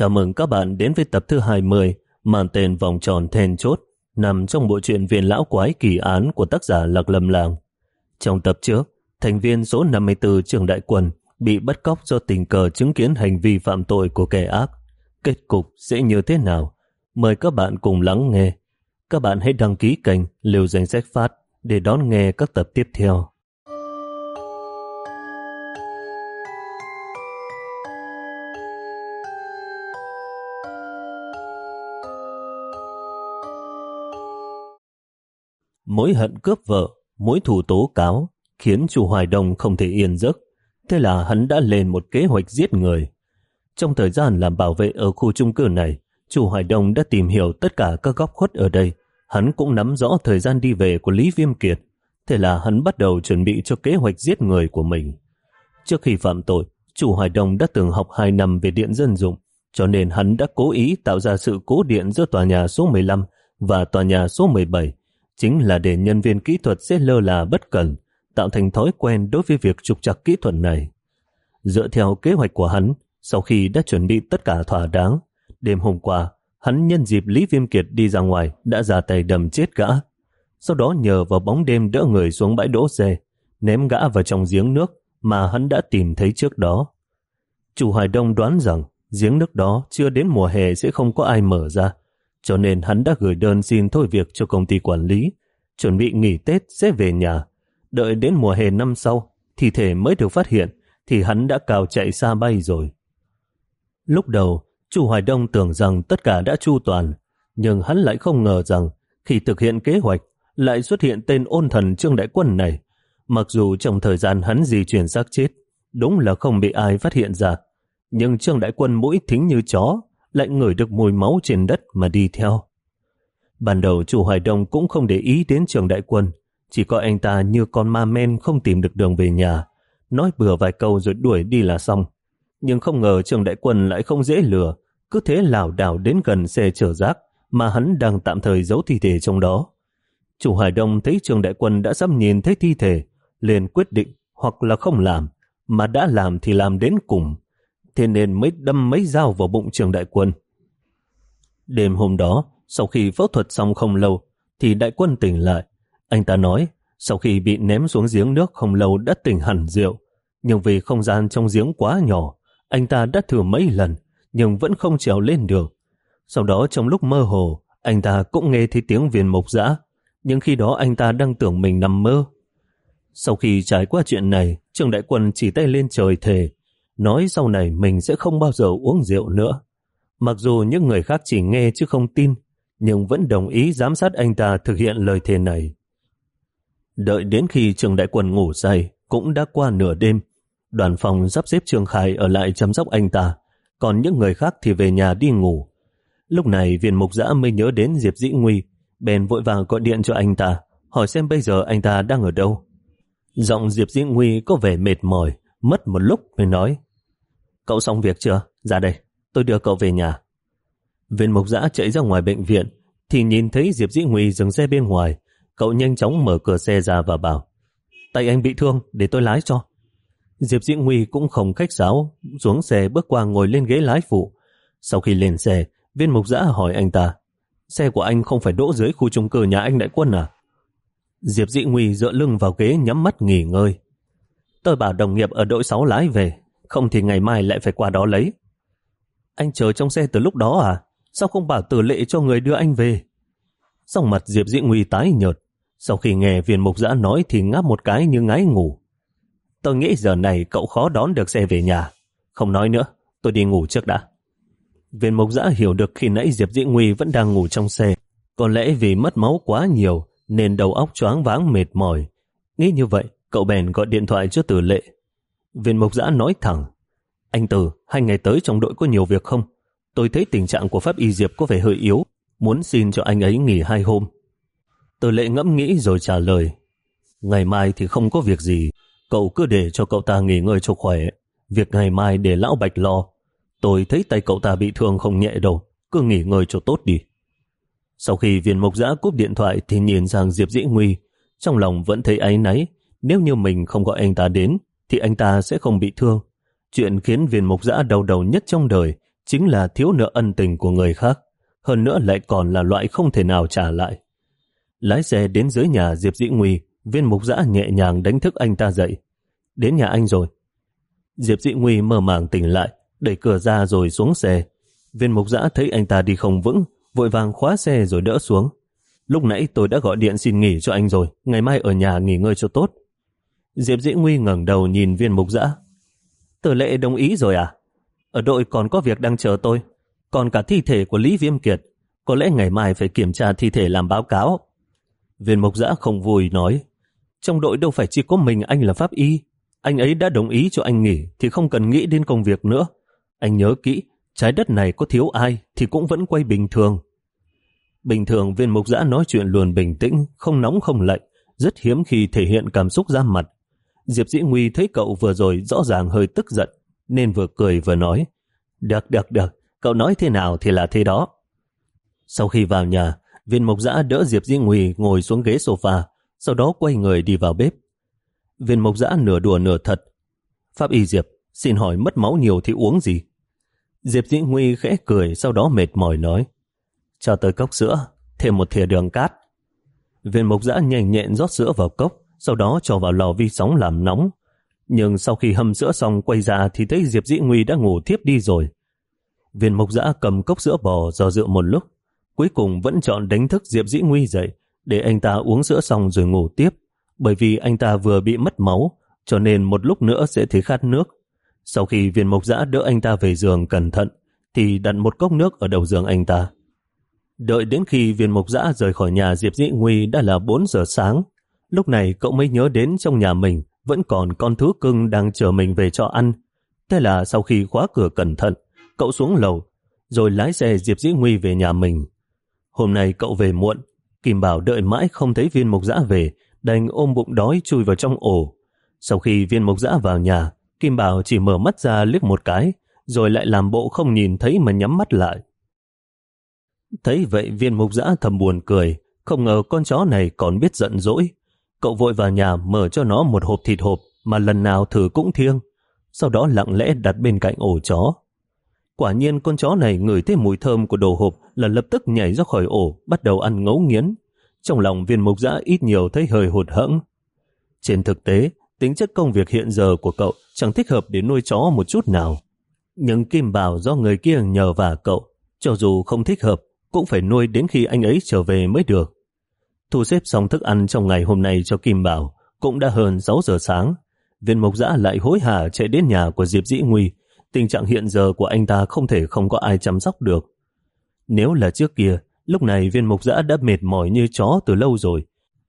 Chào mừng các bạn đến với tập thứ 20 mang tên Vòng tròn then chốt nằm trong bộ truyện Viên Lão Quái Kỳ Án của tác giả Lạc Lâm Làng. Trong tập trước, thành viên số 54 trường đại quân bị bắt cóc do tình cờ chứng kiến hành vi phạm tội của kẻ ác. Kết cục sẽ như thế nào? Mời các bạn cùng lắng nghe. Các bạn hãy đăng ký kênh Liều Danh Sách Phát để đón nghe các tập tiếp theo. Mối hận cướp vợ, mối thù tố cáo khiến chủ Hoài Đông không thể yên giấc. Thế là hắn đã lên một kế hoạch giết người. Trong thời gian làm bảo vệ ở khu trung cư này, chủ Hoài Đông đã tìm hiểu tất cả các góc khuất ở đây. Hắn cũng nắm rõ thời gian đi về của Lý Viêm Kiệt. Thế là hắn bắt đầu chuẩn bị cho kế hoạch giết người của mình. Trước khi phạm tội, chủ Hoài Đông đã từng học 2 năm về điện dân dụng, cho nên hắn đã cố ý tạo ra sự cố điện giữa tòa nhà số 15 và tòa nhà số 17 chính là để nhân viên kỹ thuật sẽ lơ là bất cẩn, tạo thành thói quen đối với việc trục trặc kỹ thuật này. Dựa theo kế hoạch của hắn, sau khi đã chuẩn bị tất cả thỏa đáng, đêm hôm qua, hắn nhân dịp Lý Viêm Kiệt đi ra ngoài đã ra tay đầm chết gã. Sau đó nhờ vào bóng đêm đỡ người xuống bãi đỗ xe, ném gã vào trong giếng nước mà hắn đã tìm thấy trước đó. Chủ Hải Đông đoán rằng giếng nước đó chưa đến mùa hè sẽ không có ai mở ra, cho nên hắn đã gửi đơn xin thôi việc cho công ty quản lý, chuẩn bị nghỉ Tết sẽ về nhà. Đợi đến mùa hè năm sau, thi thể mới được phát hiện, thì hắn đã cào chạy xa bay rồi. Lúc đầu, chủ Hoài Đông tưởng rằng tất cả đã chu toàn, nhưng hắn lại không ngờ rằng khi thực hiện kế hoạch lại xuất hiện tên ôn thần Trương Đại Quân này. Mặc dù trong thời gian hắn di chuyển xác chết, đúng là không bị ai phát hiện ra, nhưng Trương Đại Quân mũi thính như chó, lại ngửi được mùi máu trên đất mà đi theo. Ban đầu chủ Hoài Đông cũng không để ý đến trường đại quân, chỉ có anh ta như con ma men không tìm được đường về nhà, nói bừa vài câu rồi đuổi đi là xong. Nhưng không ngờ trường đại quân lại không dễ lừa, cứ thế lảo đảo đến gần xe chở rác mà hắn đang tạm thời giấu thi thể trong đó. Chủ Hải Đông thấy trường đại quân đã sắp nhìn thấy thi thể, liền quyết định hoặc là không làm, mà đã làm thì làm đến cùng, thế nên mới đâm mấy dao vào bụng trường đại quân. Đêm hôm đó, sau khi phẫu thuật xong không lâu, thì đại quân tỉnh lại. Anh ta nói, sau khi bị ném xuống giếng nước không lâu đã tỉnh hẳn rượu, nhưng vì không gian trong giếng quá nhỏ, anh ta đã thử mấy lần, nhưng vẫn không trèo lên được. Sau đó trong lúc mơ hồ, anh ta cũng nghe thấy tiếng viên mộc dã, nhưng khi đó anh ta đang tưởng mình nằm mơ. Sau khi trải qua chuyện này, trường đại quân chỉ tay lên trời thề, nói sau này mình sẽ không bao giờ uống rượu nữa. Mặc dù những người khác chỉ nghe chứ không tin, nhưng vẫn đồng ý giám sát anh ta thực hiện lời thề này. Đợi đến khi trường đại quân ngủ say, cũng đã qua nửa đêm, đoàn phòng sắp xếp Trường khai ở lại chăm sóc anh ta, còn những người khác thì về nhà đi ngủ. Lúc này viên mục giã mới nhớ đến Diệp Dĩ Nguy, bèn vội vàng gọi điện cho anh ta, hỏi xem bây giờ anh ta đang ở đâu. Giọng Diệp Dĩ Nguy có vẻ mệt mỏi, mất một lúc mới nói. Cậu xong việc chưa? Ra đây, tôi đưa cậu về nhà. Viên mục giã chạy ra ngoài bệnh viện, thì nhìn thấy Diệp Dĩ Nguy dừng xe bên ngoài. Cậu nhanh chóng mở cửa xe ra và bảo, tay anh bị thương, để tôi lái cho. Diệp Dĩ Nguy cũng không khách sáo, xuống xe bước qua ngồi lên ghế lái phụ. Sau khi lên xe, viên mục giã hỏi anh ta, xe của anh không phải đỗ dưới khu chung cư nhà anh đại quân à? Diệp Dĩ Nguy dựa lưng vào ghế nhắm mắt nghỉ ngơi. Tôi bảo đồng nghiệp ở đội 6 lái về, không thì ngày mai lại phải qua đó lấy. Anh chờ trong xe từ lúc đó à? Sao không bảo tử lệ cho người đưa anh về? Xong mặt Diệp Dĩ Nguy tái nhợt. Sau khi nghe viên mục giã nói thì ngáp một cái như ngái ngủ. Tôi nghĩ giờ này cậu khó đón được xe về nhà. Không nói nữa, tôi đi ngủ trước đã. Viên mục giã hiểu được khi nãy Diệp Dĩ Nguy vẫn đang ngủ trong xe. Có lẽ vì mất máu quá nhiều nên đầu óc choáng váng mệt mỏi. Nghĩ như vậy, cậu bèn gọi điện thoại cho tử lệ. Viên Mộc giã nói thẳng, anh Tử, hai ngày tới trong đội có nhiều việc không? Tôi thấy tình trạng của Pháp Y Diệp có vẻ hơi yếu, muốn xin cho anh ấy nghỉ hai hôm. Tử lệ ngẫm nghĩ rồi trả lời, ngày mai thì không có việc gì, cậu cứ để cho cậu ta nghỉ ngơi cho khỏe. Việc ngày mai để lão Bạch lo. Tôi thấy tay cậu ta bị thương không nhẹ đâu, cứ nghỉ ngơi cho tốt đi. Sau khi viên Mộc giã cúp điện thoại thì nhìn sang Diệp Dĩ Nguy, trong lòng vẫn thấy áy náy, nếu như mình không gọi anh ta đến thì anh ta sẽ không bị thương. Chuyện khiến viên mục giã đau đầu nhất trong đời chính là thiếu nợ ân tình của người khác, hơn nữa lại còn là loại không thể nào trả lại. Lái xe đến dưới nhà Diệp Dĩ Nguy, viên mục giã nhẹ nhàng đánh thức anh ta dậy. Đến nhà anh rồi. Diệp Dĩ Nguy mơ màng tỉnh lại, đẩy cửa ra rồi xuống xe. Viên mục giã thấy anh ta đi không vững, vội vàng khóa xe rồi đỡ xuống. Lúc nãy tôi đã gọi điện xin nghỉ cho anh rồi, ngày mai ở nhà nghỉ ngơi cho tốt. Diệp Dĩ Nguy ngẩng đầu nhìn viên mục Dã. Tử lệ đồng ý rồi à? Ở đội còn có việc đang chờ tôi. Còn cả thi thể của Lý Viêm Kiệt. Có lẽ ngày mai phải kiểm tra thi thể làm báo cáo. Viên mục Dã không vui nói. Trong đội đâu phải chỉ có mình anh là pháp y. Anh ấy đã đồng ý cho anh nghỉ thì không cần nghĩ đến công việc nữa. Anh nhớ kỹ, trái đất này có thiếu ai thì cũng vẫn quay bình thường. Bình thường viên mục giã nói chuyện luôn bình tĩnh, không nóng không lạnh, rất hiếm khi thể hiện cảm xúc ra mặt. Diệp Dĩ Nguy thấy cậu vừa rồi rõ ràng hơi tức giận, nên vừa cười vừa nói, được, được, được, cậu nói thế nào thì là thế đó. Sau khi vào nhà, viên mộc giã đỡ Diệp Dĩ Nguy ngồi xuống ghế sofa, sau đó quay người đi vào bếp. Viên mộc giã nửa đùa nửa thật. Pháp y Diệp, xin hỏi mất máu nhiều thì uống gì? Diệp Dĩ Nguy khẽ cười, sau đó mệt mỏi nói, cho tới cốc sữa, thêm một thìa đường cát. Viên mộc giã nhanh nhẹn rót sữa vào cốc, sau đó cho vào lò vi sóng làm nóng. Nhưng sau khi hâm sữa xong quay ra thì thấy Diệp Dĩ Nguy đã ngủ thiếp đi rồi. Viên mộc giã cầm cốc sữa bò do dựa một lúc, cuối cùng vẫn chọn đánh thức Diệp Dĩ Nguy dậy để anh ta uống sữa xong rồi ngủ tiếp, bởi vì anh ta vừa bị mất máu, cho nên một lúc nữa sẽ thấy khát nước. Sau khi viên mộc giã đỡ anh ta về giường cẩn thận, thì đặt một cốc nước ở đầu giường anh ta. Đợi đến khi viên mộc giã rời khỏi nhà Diệp Dĩ Nguy đã là 4 giờ sáng, Lúc này cậu mới nhớ đến trong nhà mình vẫn còn con thú cưng đang chờ mình về cho ăn. Thế là sau khi khóa cửa cẩn thận, cậu xuống lầu, rồi lái xe Diệp Dĩ Nguy về nhà mình. Hôm nay cậu về muộn, Kim Bảo đợi mãi không thấy viên Mục dã về, đành ôm bụng đói chui vào trong ổ. Sau khi viên Mục dã vào nhà, Kim Bảo chỉ mở mắt ra liếc một cái, rồi lại làm bộ không nhìn thấy mà nhắm mắt lại. Thấy vậy viên mục giã thầm buồn cười, không ngờ con chó này còn biết giận dỗi. Cậu vội vào nhà mở cho nó một hộp thịt hộp mà lần nào thử cũng thiêng, sau đó lặng lẽ đặt bên cạnh ổ chó. Quả nhiên con chó này ngửi thấy mùi thơm của đồ hộp là lập tức nhảy ra khỏi ổ, bắt đầu ăn ngấu nghiến. Trong lòng viên mục giã ít nhiều thấy hơi hụt hẫng. Trên thực tế, tính chất công việc hiện giờ của cậu chẳng thích hợp để nuôi chó một chút nào. Nhưng Kim Bảo do người kia nhờ vả cậu, cho dù không thích hợp, cũng phải nuôi đến khi anh ấy trở về mới được. Thu xếp xong thức ăn trong ngày hôm nay cho Kim Bảo, cũng đã hơn 6 giờ sáng. Viên mộc giã lại hối hả chạy đến nhà của Diệp Dĩ Nguy. Tình trạng hiện giờ của anh ta không thể không có ai chăm sóc được. Nếu là trước kia, lúc này viên mộc giã đã mệt mỏi như chó từ lâu rồi.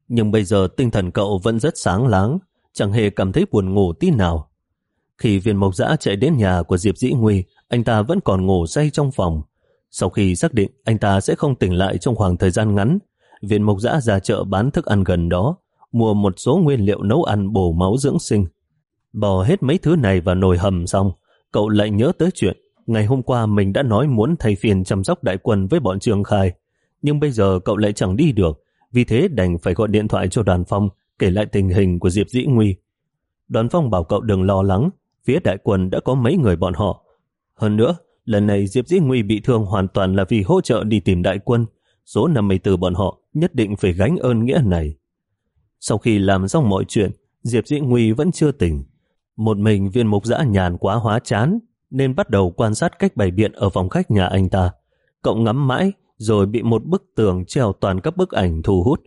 Nhưng bây giờ tinh thần cậu vẫn rất sáng láng, chẳng hề cảm thấy buồn ngủ tí nào. Khi viên mộc giã chạy đến nhà của Diệp Dĩ Nguy, anh ta vẫn còn ngủ say trong phòng. Sau khi xác định anh ta sẽ không tỉnh lại trong khoảng thời gian ngắn, viện mộc giã ra chợ bán thức ăn gần đó, mua một số nguyên liệu nấu ăn bổ máu dưỡng sinh. Bỏ hết mấy thứ này vào nồi hầm xong, cậu lại nhớ tới chuyện ngày hôm qua mình đã nói muốn thay phiền chăm sóc đại quân với bọn Trường Khai, nhưng bây giờ cậu lại chẳng đi được, vì thế đành phải gọi điện thoại cho đoàn phong kể lại tình hình của Diệp Dĩ Nguy. Đoàn phong bảo cậu đừng lo lắng, phía đại quân đã có mấy người bọn họ. Hơn nữa, lần này Diệp Dĩ Nguy bị thương hoàn toàn là vì hỗ trợ đi tìm đại quân, số 54 bọn họ nhất định phải gánh ơn nghĩa này. Sau khi làm xong mọi chuyện, Diệp Dĩ Nguy vẫn chưa tỉnh. Một mình viên mục dã nhàn quá hóa chán, nên bắt đầu quan sát cách bày biện ở phòng khách nhà anh ta. Cậu ngắm mãi, rồi bị một bức tường treo toàn các bức ảnh thu hút.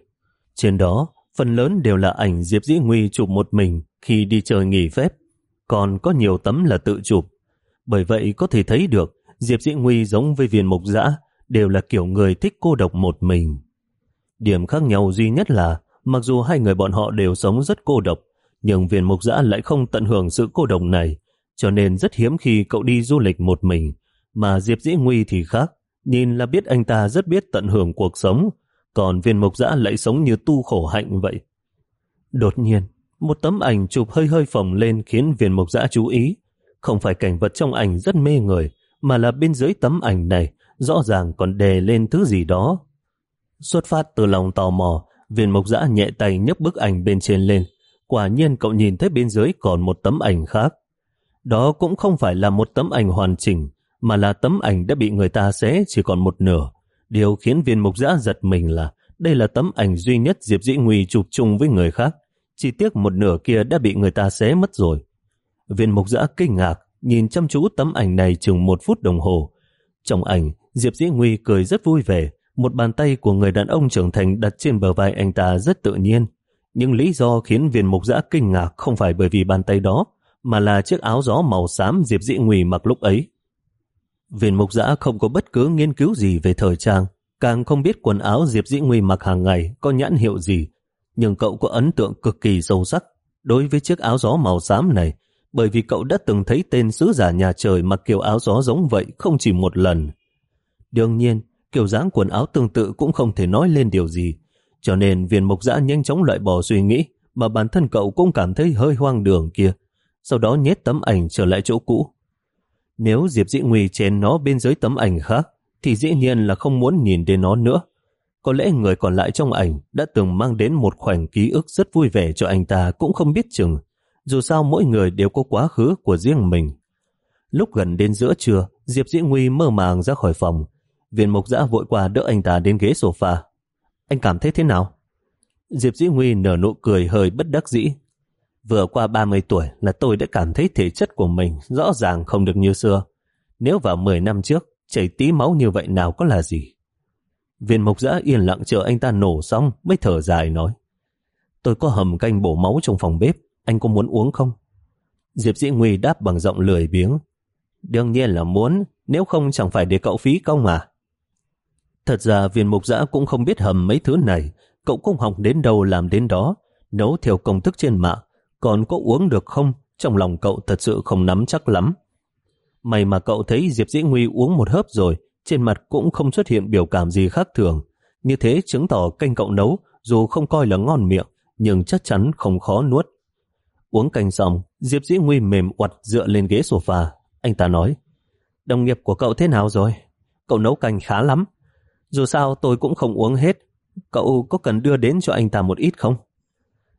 Trên đó, phần lớn đều là ảnh Diệp Dĩ Nguy chụp một mình khi đi chơi nghỉ phép, còn có nhiều tấm là tự chụp. Bởi vậy có thể thấy được Diệp Dĩ Nguy giống với viên mục dã đều là kiểu người thích cô độc một mình. Điểm khác nhau duy nhất là mặc dù hai người bọn họ đều sống rất cô độc, nhưng viên mục giã lại không tận hưởng sự cô độc này, cho nên rất hiếm khi cậu đi du lịch một mình, mà Diệp Dĩ Nguy thì khác, nhìn là biết anh ta rất biết tận hưởng cuộc sống, còn viên mục giã lại sống như tu khổ hạnh vậy. Đột nhiên, một tấm ảnh chụp hơi hơi phồng lên khiến viên mục giã chú ý. Không phải cảnh vật trong ảnh rất mê người, mà là bên dưới tấm ảnh này rõ ràng còn đè lên thứ gì đó. Xuất phát từ lòng tò mò, viên mộc dã nhẹ tay nhấc bức ảnh bên trên lên. Quả nhiên cậu nhìn thấy bên dưới còn một tấm ảnh khác. Đó cũng không phải là một tấm ảnh hoàn chỉnh, mà là tấm ảnh đã bị người ta xé chỉ còn một nửa. Điều khiến viên mục giã giật mình là đây là tấm ảnh duy nhất Diệp Dĩ Nguy chụp chung với người khác. Chỉ tiếc một nửa kia đã bị người ta xé mất rồi. Viên mục giã kinh ngạc, nhìn chăm chú tấm ảnh này chừng một phút đồng hồ. Trong ảnh, Diệp Dĩ Nguy cười rất vui vẻ, một bàn tay của người đàn ông trưởng thành đặt trên bờ vai anh ta rất tự nhiên. Nhưng lý do khiến viên mục giã kinh ngạc không phải bởi vì bàn tay đó, mà là chiếc áo gió màu xám Diệp Dĩ Nguy mặc lúc ấy. Viên mục giã không có bất cứ nghiên cứu gì về thời trang, càng không biết quần áo Diệp Dĩ Nguy mặc hàng ngày có nhãn hiệu gì, nhưng cậu có ấn tượng cực kỳ sâu sắc đối với chiếc áo gió màu xám này, bởi vì cậu đã từng thấy tên sứ giả nhà trời mặc kiểu áo gió giống vậy không chỉ một lần. Đương nhiên, kiểu dáng quần áo tương tự cũng không thể nói lên điều gì, cho nên viên mục giã nhanh chóng loại bỏ suy nghĩ mà bản thân cậu cũng cảm thấy hơi hoang đường kia, sau đó nhét tấm ảnh trở lại chỗ cũ. Nếu Diệp Dĩ Nguy chèn nó bên dưới tấm ảnh khác, thì dĩ nhiên là không muốn nhìn đến nó nữa. Có lẽ người còn lại trong ảnh đã từng mang đến một khoảnh ký ức rất vui vẻ cho anh ta cũng không biết chừng. Dù sao mỗi người đều có quá khứ của riêng mình. Lúc gần đến giữa trưa, Diệp Dĩ Nguy mơ màng ra khỏi phòng. Viên mục giã vội qua đỡ anh ta đến ghế sofa. Anh cảm thấy thế nào? Diệp Dĩ Nguy nở nụ cười hơi bất đắc dĩ. Vừa qua 30 tuổi là tôi đã cảm thấy thể chất của mình rõ ràng không được như xưa. Nếu vào 10 năm trước, chảy tí máu như vậy nào có là gì? Viên mục giã yên lặng chờ anh ta nổ xong mới thở dài nói. Tôi có hầm canh bổ máu trong phòng bếp, anh có muốn uống không? Diệp Dĩ Nguy đáp bằng giọng lười biếng. Đương nhiên là muốn, nếu không chẳng phải để cậu phí công à? Thật ra viên mục giã cũng không biết hầm mấy thứ này, cậu cũng học đến đâu làm đến đó, nấu theo công thức trên mạng, còn có uống được không, trong lòng cậu thật sự không nắm chắc lắm. May mà cậu thấy Diệp Dĩ Nguy uống một hớp rồi, trên mặt cũng không xuất hiện biểu cảm gì khác thường. Như thế chứng tỏ canh cậu nấu, dù không coi là ngon miệng, nhưng chắc chắn không khó nuốt. Uống canh xong, Diệp Dĩ Nguy mềm oặt dựa lên ghế sofa. Anh ta nói, đồng nghiệp của cậu thế nào rồi? Cậu nấu canh khá lắm. Dù sao tôi cũng không uống hết. Cậu có cần đưa đến cho anh ta một ít không?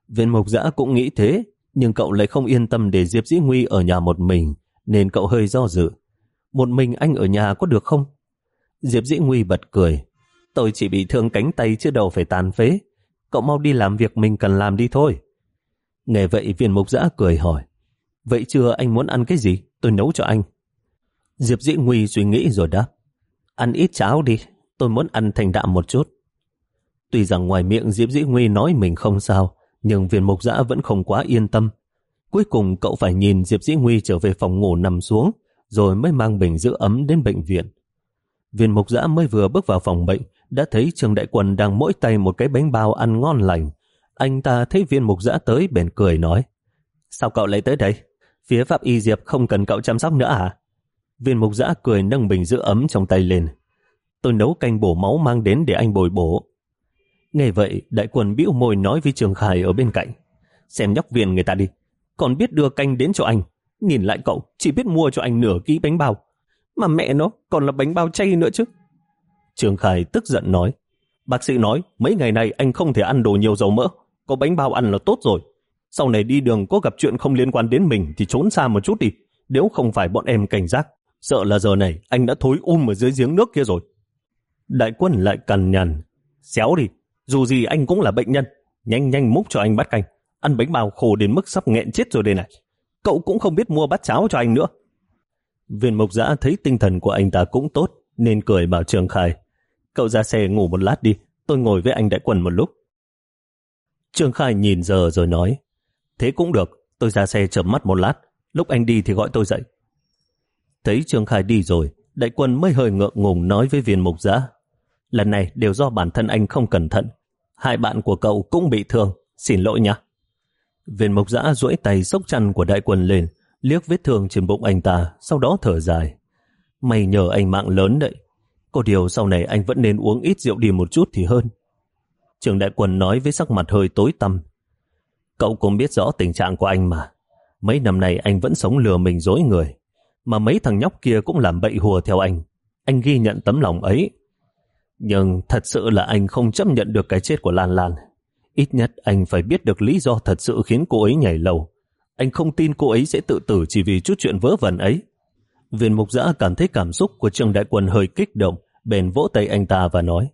Viên mộc giã cũng nghĩ thế, nhưng cậu lại không yên tâm để Diệp Dĩ Nguy ở nhà một mình, nên cậu hơi do dự. Một mình anh ở nhà có được không? Diệp Dĩ Nguy bật cười. Tôi chỉ bị thương cánh tay chứ đâu phải tàn phế. Cậu mau đi làm việc mình cần làm đi thôi. Nghe vậy viên mục giã cười hỏi. Vậy chưa anh muốn ăn cái gì? Tôi nấu cho anh. Diệp Dĩ Nguy suy nghĩ rồi đáp. Ăn ít cháo đi, tôi muốn ăn thành đạm một chút. Tuy rằng ngoài miệng Diệp Dĩ Nguy nói mình không sao, nhưng viên mục giã vẫn không quá yên tâm. Cuối cùng cậu phải nhìn Diệp Dĩ Nguy trở về phòng ngủ nằm xuống, rồi mới mang bình giữ ấm đến bệnh viện. Viên mục giã mới vừa bước vào phòng bệnh, đã thấy Trương Đại Quân đang mỗi tay một cái bánh bao ăn ngon lành. Anh ta thấy viên mục giã tới bền cười nói, Sao cậu lại tới đây? Phía Pháp Y Diệp không cần cậu chăm sóc nữa à? Viên mục giã cười nâng bình giữ ấm trong tay lên. Tôi nấu canh bổ máu mang đến để anh bồi bổ. Nghe vậy, đại quân bĩu môi nói với Trường Khải ở bên cạnh. Xem nhóc viên người ta đi, còn biết đưa canh đến cho anh. Nhìn lại cậu, chỉ biết mua cho anh nửa ký bánh bao. Mà mẹ nó còn là bánh bao chay nữa chứ. Trường Khải tức giận nói. Bác sĩ nói, mấy ngày này anh không thể ăn đồ nhiều dầu mỡ. Có bánh bao ăn là tốt rồi. Sau này đi đường có gặp chuyện không liên quan đến mình thì trốn xa một chút đi. Nếu không phải bọn em cảnh giác, sợ là giờ này anh đã thối um ở dưới giếng nước kia rồi. Đại quân lại cằn nhằn. Xéo đi, dù gì anh cũng là bệnh nhân. Nhanh nhanh múc cho anh bát canh. Ăn bánh bao khổ đến mức sắp nghẹn chết rồi đây này. Cậu cũng không biết mua bát cháo cho anh nữa. Viên Mộc giã thấy tinh thần của anh ta cũng tốt, nên cười bảo Trường Khai. Cậu ra xe ngủ một lát đi, tôi ngồi với anh đại quần một lúc. Trường Khai nhìn giờ rồi nói, thế cũng được, tôi ra xe chậm mắt một lát, lúc anh đi thì gọi tôi dậy. Thấy Trường Khai đi rồi, đại quân mới hơi ngượng ngùng nói với viên mục giã. Lần này đều do bản thân anh không cẩn thận. Hai bạn của cậu cũng bị thương, xin lỗi nhé. Viên mộc giã duỗi tay sốc chăn của đại quân lên, liếc vết thương trên bụng anh ta, sau đó thở dài. Mày nhờ anh mạng lớn đấy. Có điều sau này anh vẫn nên uống ít rượu đi một chút thì hơn. Trường đại quân nói với sắc mặt hơi tối tăm. Cậu cũng biết rõ tình trạng của anh mà. Mấy năm nay anh vẫn sống lừa mình dối người. Mà mấy thằng nhóc kia cũng làm bậy hùa theo anh. Anh ghi nhận tấm lòng ấy. Nhưng thật sự là anh không chấp nhận được cái chết của Lan Lan. Ít nhất anh phải biết được lý do thật sự khiến cô ấy nhảy lầu. Anh không tin cô ấy sẽ tự tử chỉ vì chút chuyện vớ vẩn ấy. Viên mục giã cảm thấy cảm xúc của Trương Đại Quân hơi kích động, bèn vỗ tay anh ta và nói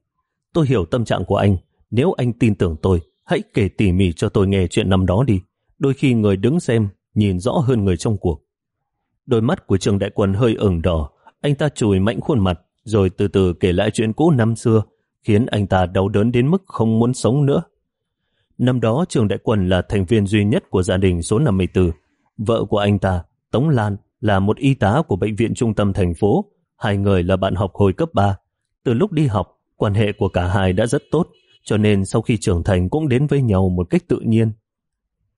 Tôi hiểu tâm trạng của anh, nếu anh tin tưởng tôi, hãy kể tỉ mỉ cho tôi nghe chuyện năm đó đi. Đôi khi người đứng xem, nhìn rõ hơn người trong cuộc. Đôi mắt của Trương Đại Quân hơi ửng đỏ, anh ta chùi mạnh khuôn mặt, rồi từ từ kể lại chuyện cũ năm xưa, khiến anh ta đau đớn đến mức không muốn sống nữa. Năm đó trường Đại Quân là thành viên duy nhất của gia đình số 54. Vợ của anh ta, Tống Lan, là một y tá của bệnh viện trung tâm thành phố. Hai người là bạn học hồi cấp 3. Từ lúc đi học, quan hệ của cả hai đã rất tốt, cho nên sau khi trưởng thành cũng đến với nhau một cách tự nhiên.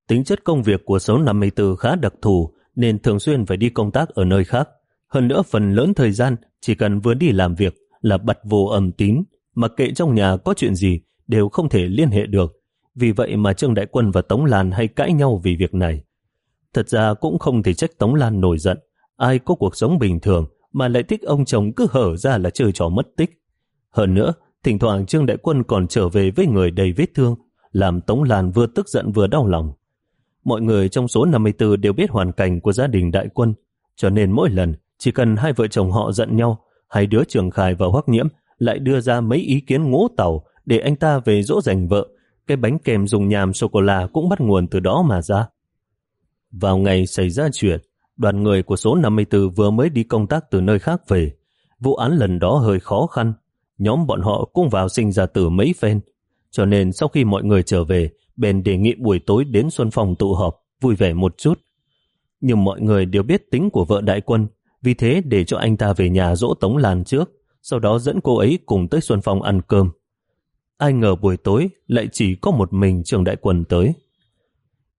Tính chất công việc của số 54 khá đặc thù, nên thường xuyên phải đi công tác ở nơi khác. Hơn nữa phần lớn thời gian chỉ cần vừa đi làm việc là bật vô âm tín, mặc kệ trong nhà có chuyện gì đều không thể liên hệ được. Vì vậy mà Trương Đại Quân và Tống Lan hay cãi nhau vì việc này. Thật ra cũng không thể trách Tống Lan nổi giận. Ai có cuộc sống bình thường mà lại thích ông chồng cứ hở ra là chơi trò mất tích. Hơn nữa, thỉnh thoảng Trương Đại Quân còn trở về với người đầy vết thương, làm Tống Lan vừa tức giận vừa đau lòng. Mọi người trong số 54 đều biết hoàn cảnh của gia đình Đại Quân, cho nên mỗi lần chỉ cần hai vợ chồng họ giận nhau, hai đứa Trường Khải và Hoắc Nhiễm lại đưa ra mấy ý kiến ngỗ tàu để anh ta về dỗ dành vợ. Cái bánh kèm dùng nhàm sô-cô-la cũng bắt nguồn từ đó mà ra. Vào ngày xảy ra chuyện, đoàn người của số 54 vừa mới đi công tác từ nơi khác về. Vụ án lần đó hơi khó khăn. Nhóm bọn họ cũng vào sinh ra tử mấy phen. Cho nên sau khi mọi người trở về, bèn đề nghị buổi tối đến Xuân Phòng tụ họp, vui vẻ một chút. Nhưng mọi người đều biết tính của vợ đại quân, vì thế để cho anh ta về nhà dỗ Tống Lan trước, sau đó dẫn cô ấy cùng tới Xuân Phong ăn cơm. Ai ngờ buổi tối lại chỉ có một mình Trường Đại Quân tới.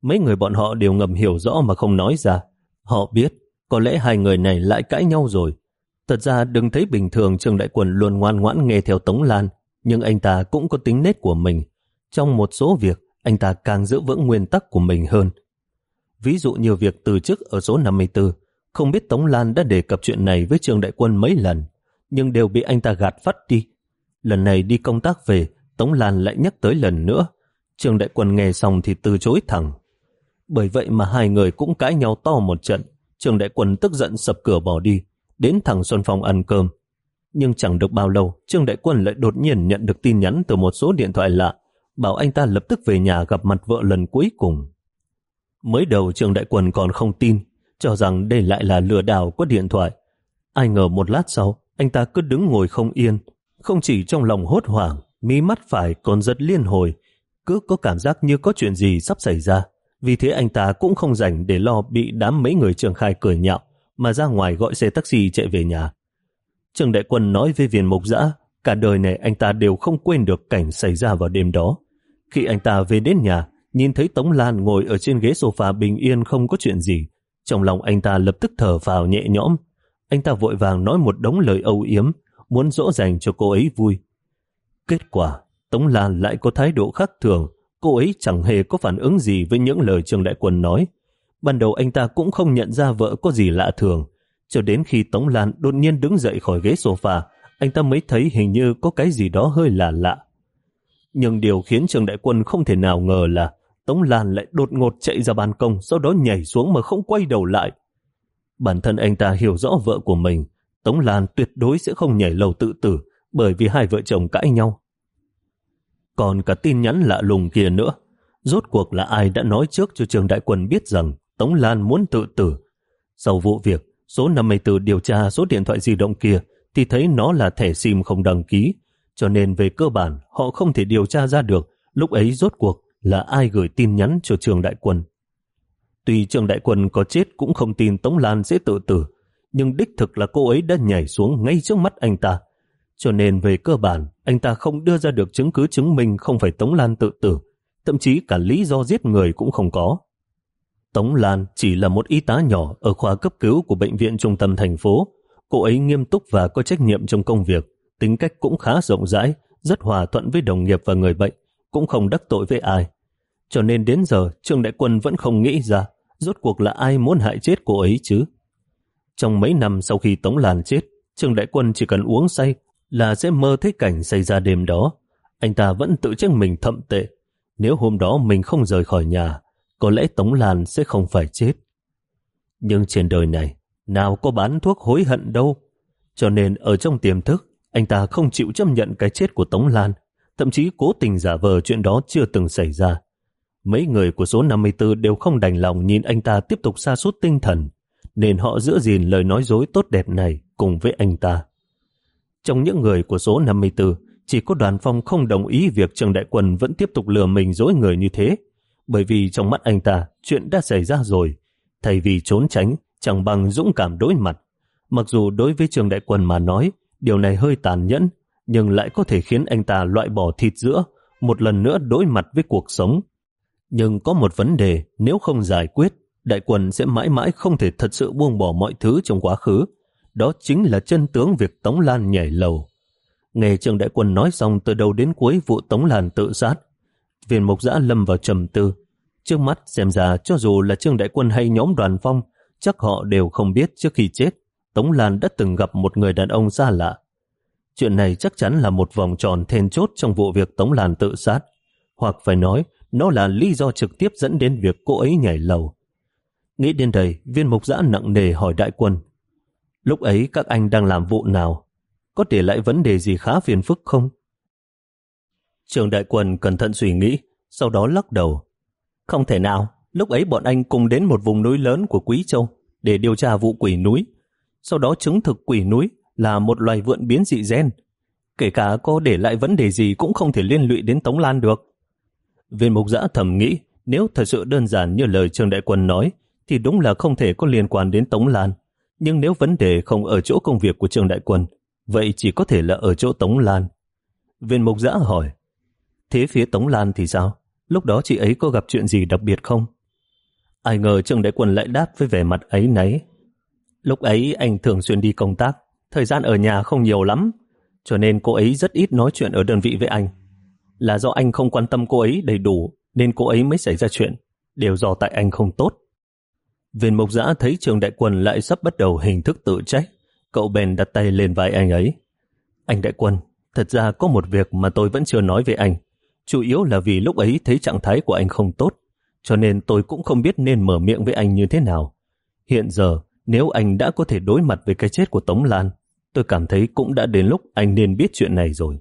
Mấy người bọn họ đều ngầm hiểu rõ mà không nói ra. Họ biết, có lẽ hai người này lại cãi nhau rồi. Thật ra đừng thấy bình thường Trường Đại Quân luôn ngoan ngoãn nghe theo Tống Lan, nhưng anh ta cũng có tính nết của mình. Trong một số việc, anh ta càng giữ vững nguyên tắc của mình hơn. Ví dụ như việc từ chức ở số 54, không biết Tống Lan đã đề cập chuyện này với Trương Đại Quân mấy lần, nhưng đều bị anh ta gạt phát đi. Lần này đi công tác về, Tống Lan lại nhắc tới lần nữa. Trương Đại Quân nghe xong thì từ chối thẳng. Bởi vậy mà hai người cũng cãi nhau to một trận. Trương Đại Quân tức giận sập cửa bỏ đi, đến thẳng Xuân Phong ăn cơm. Nhưng chẳng được bao lâu, Trương Đại Quân lại đột nhiên nhận được tin nhắn từ một số điện thoại lạ, bảo anh ta lập tức về nhà gặp mặt vợ lần cuối cùng. Mới đầu Trương Đại Quân còn không tin, cho rằng đây lại là lừa đảo qua điện thoại. Ai ngờ một lát sau, anh ta cứ đứng ngồi không yên, không chỉ trong lòng hốt hoảng, mí mắt phải còn giật liên hồi, cứ có cảm giác như có chuyện gì sắp xảy ra. Vì thế anh ta cũng không rảnh để lo bị đám mấy người trường khai cười nhạo, mà ra ngoài gọi xe taxi chạy về nhà. Trường đại quân nói với viên mục giã, cả đời này anh ta đều không quên được cảnh xảy ra vào đêm đó. Khi anh ta về đến nhà, nhìn thấy Tống Lan ngồi ở trên ghế sofa bình yên không có chuyện gì, trong lòng anh ta lập tức thở vào nhẹ nhõm. Anh ta vội vàng nói một đống lời âu yếm, muốn dỗ dành cho cô ấy vui. Kết quả, Tống Lan lại có thái độ khác thường, cô ấy chẳng hề có phản ứng gì với những lời Trương Đại Quân nói. Ban đầu anh ta cũng không nhận ra vợ có gì lạ thường, cho đến khi Tống Lan đột nhiên đứng dậy khỏi ghế sofa, anh ta mới thấy hình như có cái gì đó hơi lạ lạ. Nhưng điều khiến Trương Đại Quân không thể nào ngờ là Tống Lan lại đột ngột chạy ra ban công, sau đó nhảy xuống mà không quay đầu lại. Bản thân anh ta hiểu rõ vợ của mình, Tống Lan tuyệt đối sẽ không nhảy lầu tự tử bởi vì hai vợ chồng cãi nhau. Còn cả tin nhắn lạ lùng kia nữa, rốt cuộc là ai đã nói trước cho Trường Đại Quân biết rằng Tống Lan muốn tự tử. Sau vụ việc, số 54 điều tra số điện thoại di động kia thì thấy nó là thẻ SIM không đăng ký, cho nên về cơ bản họ không thể điều tra ra được lúc ấy rốt cuộc là ai gửi tin nhắn cho Trường Đại Quân. Tuy Trường Đại Quân có chết cũng không tin Tống Lan sẽ tự tử, nhưng đích thực là cô ấy đã nhảy xuống ngay trước mắt anh ta. Cho nên về cơ bản, anh ta không đưa ra được chứng cứ chứng minh không phải Tống Lan tự tử, thậm chí cả lý do giết người cũng không có. Tống Lan chỉ là một y tá nhỏ ở khoa cấp cứu của bệnh viện trung tâm thành phố. Cô ấy nghiêm túc và có trách nhiệm trong công việc, tính cách cũng khá rộng rãi, rất hòa thuận với đồng nghiệp và người bệnh, cũng không đắc tội với ai. Cho nên đến giờ Trương Đại Quân vẫn không nghĩ ra rốt cuộc là ai muốn hại chết cô ấy chứ. Trong mấy năm sau khi Tống Lan chết, Trương Đại Quân chỉ cần uống say là sẽ mơ thấy cảnh xảy ra đêm đó. Anh ta vẫn tự trách mình thậm tệ. Nếu hôm đó mình không rời khỏi nhà, có lẽ Tống Lan sẽ không phải chết. Nhưng trên đời này, nào có bán thuốc hối hận đâu. Cho nên ở trong tiềm thức, anh ta không chịu chấp nhận cái chết của Tống Lan, thậm chí cố tình giả vờ chuyện đó chưa từng xảy ra. Mấy người của số 54 đều không đành lòng nhìn anh ta tiếp tục sa sút tinh thần, nên họ giữ gìn lời nói dối tốt đẹp này cùng với anh ta. Trong những người của số 54, chỉ có đoàn phong không đồng ý việc trường Đại Quân vẫn tiếp tục lừa mình dối người như thế, bởi vì trong mắt anh ta, chuyện đã xảy ra rồi. Thay vì trốn tránh, chẳng bằng dũng cảm đối mặt. Mặc dù đối với trường Đại Quân mà nói, điều này hơi tàn nhẫn, nhưng lại có thể khiến anh ta loại bỏ thịt giữa, một lần nữa đối mặt với cuộc sống. Nhưng có một vấn đề, nếu không giải quyết, đại quần sẽ mãi mãi không thể thật sự buông bỏ mọi thứ trong quá khứ. Đó chính là chân tướng việc Tống Lan nhảy lầu. Nghe trường đại quân nói xong từ đầu đến cuối vụ Tống Lan tự sát. Viên mục giã lâm vào trầm tư. Trước mắt xem ra cho dù là trương đại quân hay nhóm đoàn phong, chắc họ đều không biết trước khi chết, Tống Lan đã từng gặp một người đàn ông xa lạ. Chuyện này chắc chắn là một vòng tròn then chốt trong vụ việc Tống Lan tự sát. Hoặc phải nói, nó là lý do trực tiếp dẫn đến việc cô ấy nhảy lầu. Nghĩ đến đây, viên mục giã nặng nề hỏi đại quân. Lúc ấy các anh đang làm vụ nào? Có để lại vấn đề gì khá phiền phức không? Trường đại quân cẩn thận suy nghĩ, sau đó lắc đầu. Không thể nào, lúc ấy bọn anh cùng đến một vùng núi lớn của Quý Châu để điều tra vụ quỷ núi. Sau đó chứng thực quỷ núi là một loài vượn biến dị gen. Kể cả có để lại vấn đề gì cũng không thể liên lụy đến Tống Lan được. Viên mục giã thầm nghĩ, nếu thật sự đơn giản như lời Trương Đại Quân nói, thì đúng là không thể có liên quan đến Tống Lan. Nhưng nếu vấn đề không ở chỗ công việc của Trương Đại Quân, vậy chỉ có thể là ở chỗ Tống Lan. Viên mục giã hỏi, thế phía Tống Lan thì sao? Lúc đó chị ấy có gặp chuyện gì đặc biệt không? Ai ngờ Trương Đại Quân lại đáp với vẻ mặt ấy nấy. Lúc ấy anh thường xuyên đi công tác, thời gian ở nhà không nhiều lắm, cho nên cô ấy rất ít nói chuyện ở đơn vị với anh. Là do anh không quan tâm cô ấy đầy đủ, nên cô ấy mới xảy ra chuyện, đều do tại anh không tốt. Viên mục giã thấy trường đại quân lại sắp bắt đầu hình thức tự trách, cậu bèn đặt tay lên vai anh ấy. Anh đại quân, thật ra có một việc mà tôi vẫn chưa nói với anh, chủ yếu là vì lúc ấy thấy trạng thái của anh không tốt, cho nên tôi cũng không biết nên mở miệng với anh như thế nào. Hiện giờ, nếu anh đã có thể đối mặt với cái chết của Tống Lan, tôi cảm thấy cũng đã đến lúc anh nên biết chuyện này rồi.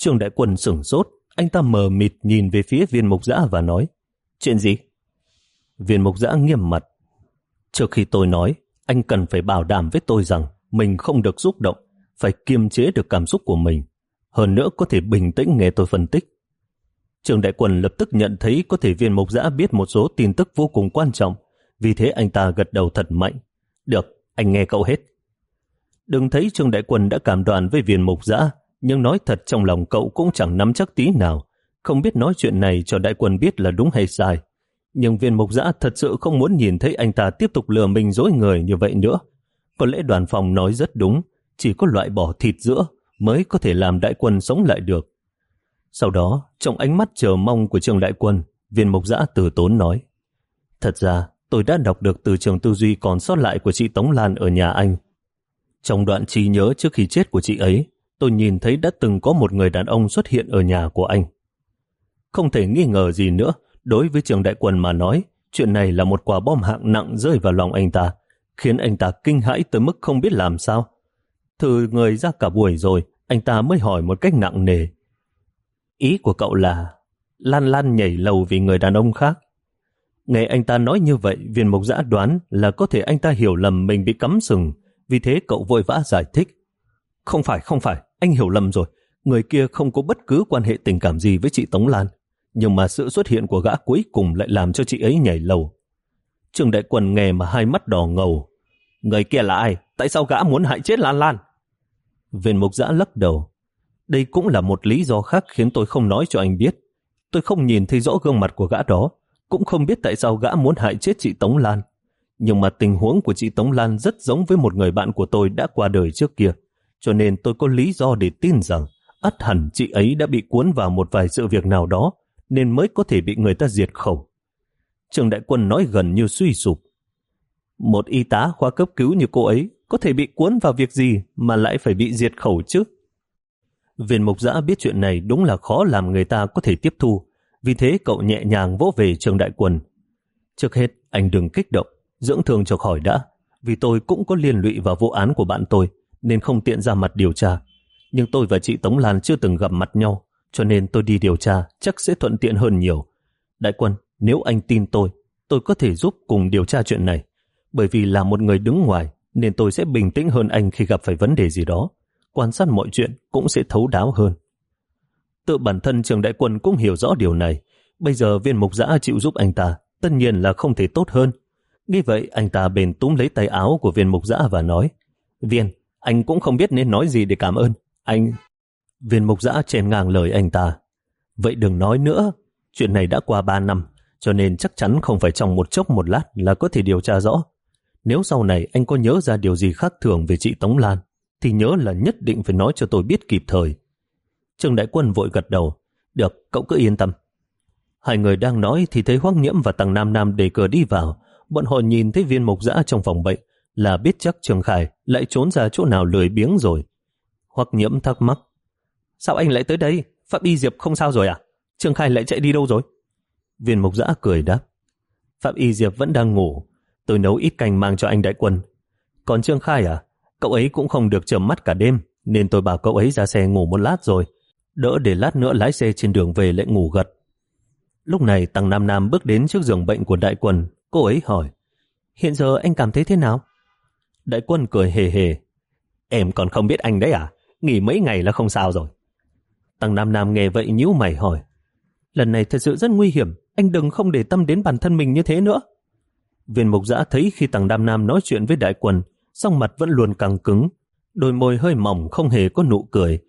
Trường đại quân sửng sốt, anh ta mờ mịt nhìn về phía viên mục giã và nói, chuyện gì? Viên mục giã nghiêm mặt. Trước khi tôi nói, anh cần phải bảo đảm với tôi rằng mình không được xúc động, phải kiềm chế được cảm xúc của mình. Hơn nữa có thể bình tĩnh nghe tôi phân tích. Trường đại quân lập tức nhận thấy có thể viên mục giã biết một số tin tức vô cùng quan trọng, vì thế anh ta gật đầu thật mạnh. Được, anh nghe cậu hết. Đừng thấy Trường Đại Quân đã cảm đoàn với viên mục giã, nhưng nói thật trong lòng cậu cũng chẳng nắm chắc tí nào, không biết nói chuyện này cho Đại Quân biết là đúng hay sai. Nhưng viên mục giã thật sự không muốn nhìn thấy anh ta tiếp tục lừa mình dối người như vậy nữa. Có lẽ đoàn phòng nói rất đúng, chỉ có loại bỏ thịt giữa mới có thể làm Đại Quân sống lại được. Sau đó, trong ánh mắt chờ mong của Trường Đại Quân, viên mục giã từ tốn nói Thật ra, tôi đã đọc được từ trường tư duy còn sót lại của chị Tống Lan ở nhà anh. Trong đoạn trí nhớ trước khi chết của chị ấy, tôi nhìn thấy đã từng có một người đàn ông xuất hiện ở nhà của anh. Không thể nghi ngờ gì nữa, đối với trường đại quần mà nói, chuyện này là một quả bom hạng nặng rơi vào lòng anh ta, khiến anh ta kinh hãi tới mức không biết làm sao. Thử người ra cả buổi rồi, anh ta mới hỏi một cách nặng nề. Ý của cậu là Lan Lan nhảy lầu vì người đàn ông khác. Nghe anh ta nói như vậy, viên mục giã đoán là có thể anh ta hiểu lầm mình bị cắm sừng, vì thế cậu vội vã giải thích. Không phải, không phải, anh hiểu lầm rồi. Người kia không có bất cứ quan hệ tình cảm gì với chị Tống Lan. Nhưng mà sự xuất hiện của gã cuối cùng lại làm cho chị ấy nhảy lầu. Trường đại quần nghe mà hai mắt đỏ ngầu. Người kia là ai? Tại sao gã muốn hại chết Lan Lan? Viên mục giã lắc đầu. Đây cũng là một lý do khác khiến tôi không nói cho anh biết. Tôi không nhìn thấy rõ gương mặt của gã đó, cũng không biết tại sao gã muốn hại chết chị Tống Lan. Nhưng mà tình huống của chị Tống Lan rất giống với một người bạn của tôi đã qua đời trước kia, cho nên tôi có lý do để tin rằng ắt hẳn chị ấy đã bị cuốn vào một vài sự việc nào đó, nên mới có thể bị người ta diệt khẩu. Trường Đại Quân nói gần như suy sụp. Một y tá khoa cấp cứu như cô ấy có thể bị cuốn vào việc gì mà lại phải bị diệt khẩu chứ? Viên mục giã biết chuyện này đúng là khó làm người ta có thể tiếp thu, vì thế cậu nhẹ nhàng vỗ về trường đại quân. Trước hết, anh đừng kích động, dưỡng thương cho khỏi đã. Vì tôi cũng có liên lụy vào vụ án của bạn tôi, nên không tiện ra mặt điều tra. Nhưng tôi và chị Tống Lan chưa từng gặp mặt nhau, cho nên tôi đi điều tra chắc sẽ thuận tiện hơn nhiều. Đại quân, nếu anh tin tôi, tôi có thể giúp cùng điều tra chuyện này. Bởi vì là một người đứng ngoài, nên tôi sẽ bình tĩnh hơn anh khi gặp phải vấn đề gì đó. Quan sát mọi chuyện cũng sẽ thấu đáo hơn. Tự bản thân trường đại quân cũng hiểu rõ điều này. Bây giờ viên mục giã chịu giúp anh ta, tất nhiên là không thể tốt hơn. Nghĩ vậy, anh ta bền túm lấy tay áo của viên mục giã và nói Viên, anh cũng không biết nên nói gì để cảm ơn. Anh... Viên mục giã chèn ngang lời anh ta. Vậy đừng nói nữa. Chuyện này đã qua ba năm, cho nên chắc chắn không phải trong một chốc một lát là có thể điều tra rõ. Nếu sau này anh có nhớ ra điều gì khác thường về chị Tống Lan, thì nhớ là nhất định phải nói cho tôi biết kịp thời. Trương Đại Quân vội gật đầu. Được, cậu cứ yên tâm. Hai người đang nói thì thấy Hoắc Nhiễm và Tăng Nam Nam đề cờ đi vào. Bọn họ nhìn thấy viên mục dã trong phòng bệnh là biết chắc Trường Khải lại trốn ra chỗ nào lười biếng rồi. hoặc Nhiễm thắc mắc. Sao anh lại tới đây? Phạm Y Diệp không sao rồi à? Trường Khải lại chạy đi đâu rồi? Viên mục giã cười đáp. Phạm Y Diệp vẫn đang ngủ. Tôi nấu ít canh mang cho anh đại quân. Còn Trương Khai à? Cậu ấy cũng không được chầm mắt cả đêm, nên tôi bảo cậu ấy ra xe ngủ một lát rồi. Đỡ để lát nữa lái xe trên đường về lại ngủ gật. Lúc này Tăng Nam Nam bước đến trước giường bệnh của đại quân. Cô ấy hỏi, hiện giờ anh cảm thấy thế nào? Đại quân cười hề hề. Em còn không biết anh đấy à? Nghỉ mấy ngày là không sao rồi. Tăng Nam Nam nghe vậy nhíu mày hỏi. Lần này thật sự rất nguy hiểm, anh đừng không để tâm đến bản thân mình như thế nữa. Viên mục giã thấy khi Tăng Nam Nam nói chuyện với đại quân, song mặt vẫn luôn căng cứng, đôi môi hơi mỏng không hề có nụ cười.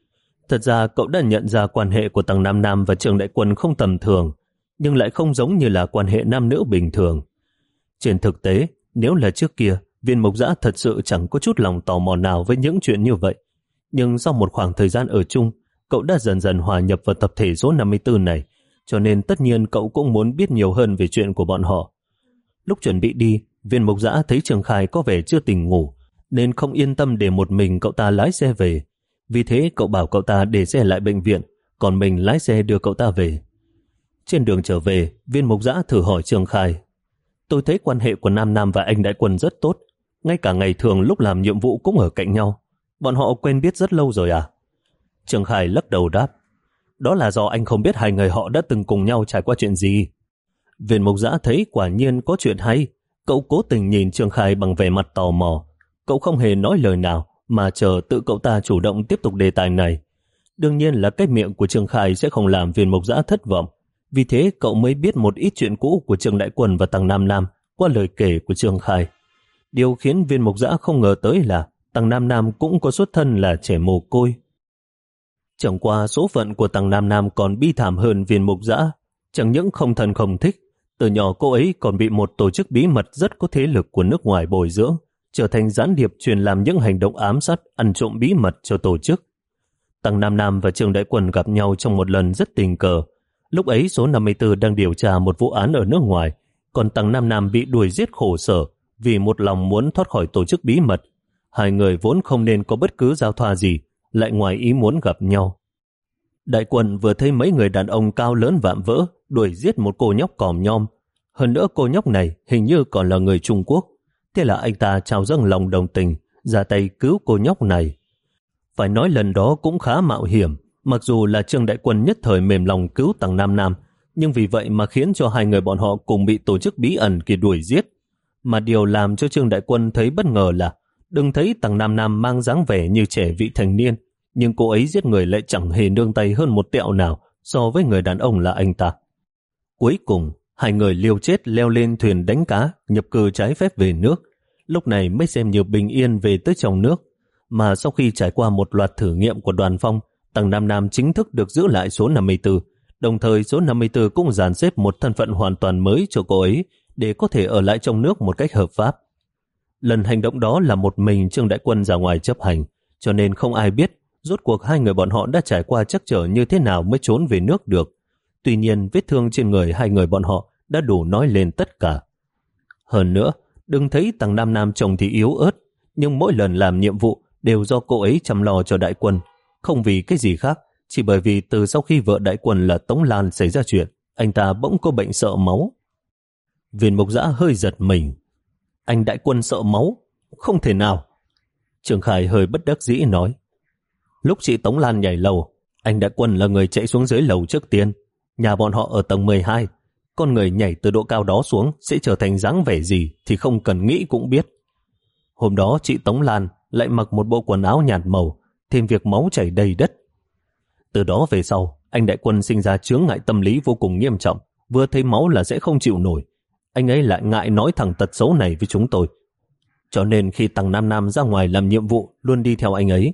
Thật ra cậu đã nhận ra quan hệ của Tăng Nam Nam và Trường Đại Quân không tầm thường, nhưng lại không giống như là quan hệ nam nữ bình thường. Trên thực tế, nếu là trước kia, viên mục giã thật sự chẳng có chút lòng tò mò nào với những chuyện như vậy. Nhưng sau một khoảng thời gian ở chung, cậu đã dần dần hòa nhập vào tập thể số 54 này, cho nên tất nhiên cậu cũng muốn biết nhiều hơn về chuyện của bọn họ. Lúc chuẩn bị đi, viên mục giã thấy Trường Khai có vẻ chưa tỉnh ngủ, nên không yên tâm để một mình cậu ta lái xe về. Vì thế cậu bảo cậu ta để xe lại bệnh viện, còn mình lái xe đưa cậu ta về. Trên đường trở về, viên mục giã thử hỏi Trường Khai. Tôi thấy quan hệ của Nam Nam và anh đại quân rất tốt, ngay cả ngày thường lúc làm nhiệm vụ cũng ở cạnh nhau. Bọn họ quen biết rất lâu rồi à? Trường Khai lắc đầu đáp. Đó là do anh không biết hai người họ đã từng cùng nhau trải qua chuyện gì. Viên mục giã thấy quả nhiên có chuyện hay. Cậu cố tình nhìn Trường Khai bằng vẻ mặt tò mò. Cậu không hề nói lời nào, mà chờ tự cậu ta chủ động tiếp tục đề tài này. Đương nhiên là cái miệng của Trường Khai sẽ không làm viên mục giã thất vọng. Vì thế cậu mới biết một ít chuyện cũ của Trường Đại Quân và Tăng Nam Nam qua lời kể của Trường Khai. Điều khiến viên mục giã không ngờ tới là Tăng Nam Nam cũng có xuất thân là trẻ mồ côi. Chẳng qua số phận của Tăng Nam Nam còn bi thảm hơn viên mục giã. Chẳng những không thân không thích, từ nhỏ cô ấy còn bị một tổ chức bí mật rất có thế lực của nước ngoài bồi dưỡng, trở thành gián điệp truyền làm những hành động ám sát, ăn trộm bí mật cho tổ chức. Tăng Nam Nam và Trường Đại Quân gặp nhau trong một lần rất tình cờ. Lúc ấy số 54 đang điều tra một vụ án ở nước ngoài, còn Tăng Nam Nam bị đuổi giết khổ sở vì một lòng muốn thoát khỏi tổ chức bí mật. Hai người vốn không nên có bất cứ giao thoa gì, lại ngoài ý muốn gặp nhau. Đại quần vừa thấy mấy người đàn ông cao lớn vạm vỡ đuổi giết một cô nhóc còm nhom. Hơn nữa cô nhóc này hình như còn là người Trung Quốc. Thế là anh ta trao dâng lòng đồng tình, ra tay cứu cô nhóc này. Phải nói lần đó cũng khá mạo hiểm, mặc dù là Trương Đại Quân nhất thời mềm lòng cứu Tăng Nam Nam, nhưng vì vậy mà khiến cho hai người bọn họ cùng bị tổ chức bí ẩn kia đuổi giết. Mà điều làm cho Trương Đại Quân thấy bất ngờ là đừng thấy tằng Nam Nam mang dáng vẻ như trẻ vị thành niên, nhưng cô ấy giết người lại chẳng hề nương tay hơn một tẹo nào so với người đàn ông là anh ta. Cuối cùng, hai người liều chết leo lên thuyền đánh cá, nhập cư trái phép về nước. Lúc này mới xem như bình yên về tới trong nước. Mà sau khi trải qua một loạt thử nghiệm của đoàn phong, tằng Nam Nam chính thức được giữ lại số 54. Đồng thời số 54 cũng dàn xếp một thân phận hoàn toàn mới cho cô ấy để có thể ở lại trong nước một cách hợp pháp. Lần hành động đó là một mình Trương Đại Quân ra ngoài chấp hành, cho nên không ai biết rốt cuộc hai người bọn họ đã trải qua chắc trở như thế nào mới trốn về nước được. Tuy nhiên, vết thương trên người hai người bọn họ đã đủ nói lên tất cả. Hơn nữa, đừng thấy Tăng Nam Nam chồng thì yếu ớt, nhưng mỗi lần làm nhiệm vụ đều do cô ấy chăm lo cho đại quân. Không vì cái gì khác, chỉ bởi vì từ sau khi vợ đại quân là Tống Lan xảy ra chuyện, anh ta bỗng có bệnh sợ máu. Viên mục giã hơi giật mình. Anh đại quân sợ máu, không thể nào. Trường Khải hơi bất đắc dĩ nói. Lúc chị Tống Lan nhảy lầu, anh Đại Quân là người chạy xuống dưới lầu trước tiên. Nhà bọn họ ở tầng 12. Con người nhảy từ độ cao đó xuống sẽ trở thành dáng vẻ gì thì không cần nghĩ cũng biết. Hôm đó chị Tống Lan lại mặc một bộ quần áo nhạt màu, thêm việc máu chảy đầy đất. Từ đó về sau, anh Đại Quân sinh ra chướng ngại tâm lý vô cùng nghiêm trọng, vừa thấy máu là sẽ không chịu nổi. Anh ấy lại ngại nói thẳng tật xấu này với chúng tôi. Cho nên khi Tăng Nam Nam ra ngoài làm nhiệm vụ luôn đi theo anh ấy,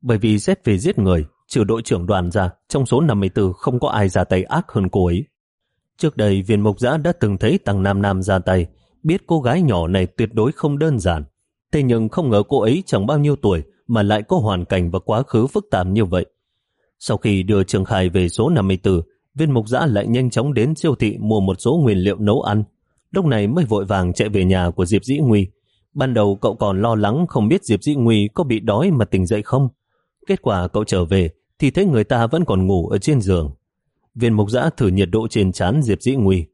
bởi vì xét về giết người, trừ đội trưởng đoàn ra, trong số 54 không có ai ra tay ác hơn cô ấy. Trước đây viên mục giã đã từng thấy Tăng Nam Nam ra tay, biết cô gái nhỏ này tuyệt đối không đơn giản. Thế nhưng không ngờ cô ấy chẳng bao nhiêu tuổi mà lại có hoàn cảnh và quá khứ phức tạp như vậy. Sau khi đưa Trường Khai về số 54, viên mục giã lại nhanh chóng đến siêu thị mua một số nguyên liệu nấu ăn. Lúc này mới vội vàng chạy về nhà của Diệp Dĩ Nguy. Ban đầu cậu còn lo lắng không biết Diệp Dĩ Nguy có bị đói mà tỉnh dậy không. Kết quả cậu trở về thì thấy người ta vẫn còn ngủ ở trên giường. Viên mục giã thử nhiệt độ trên trán Diệp Dĩ Nguy.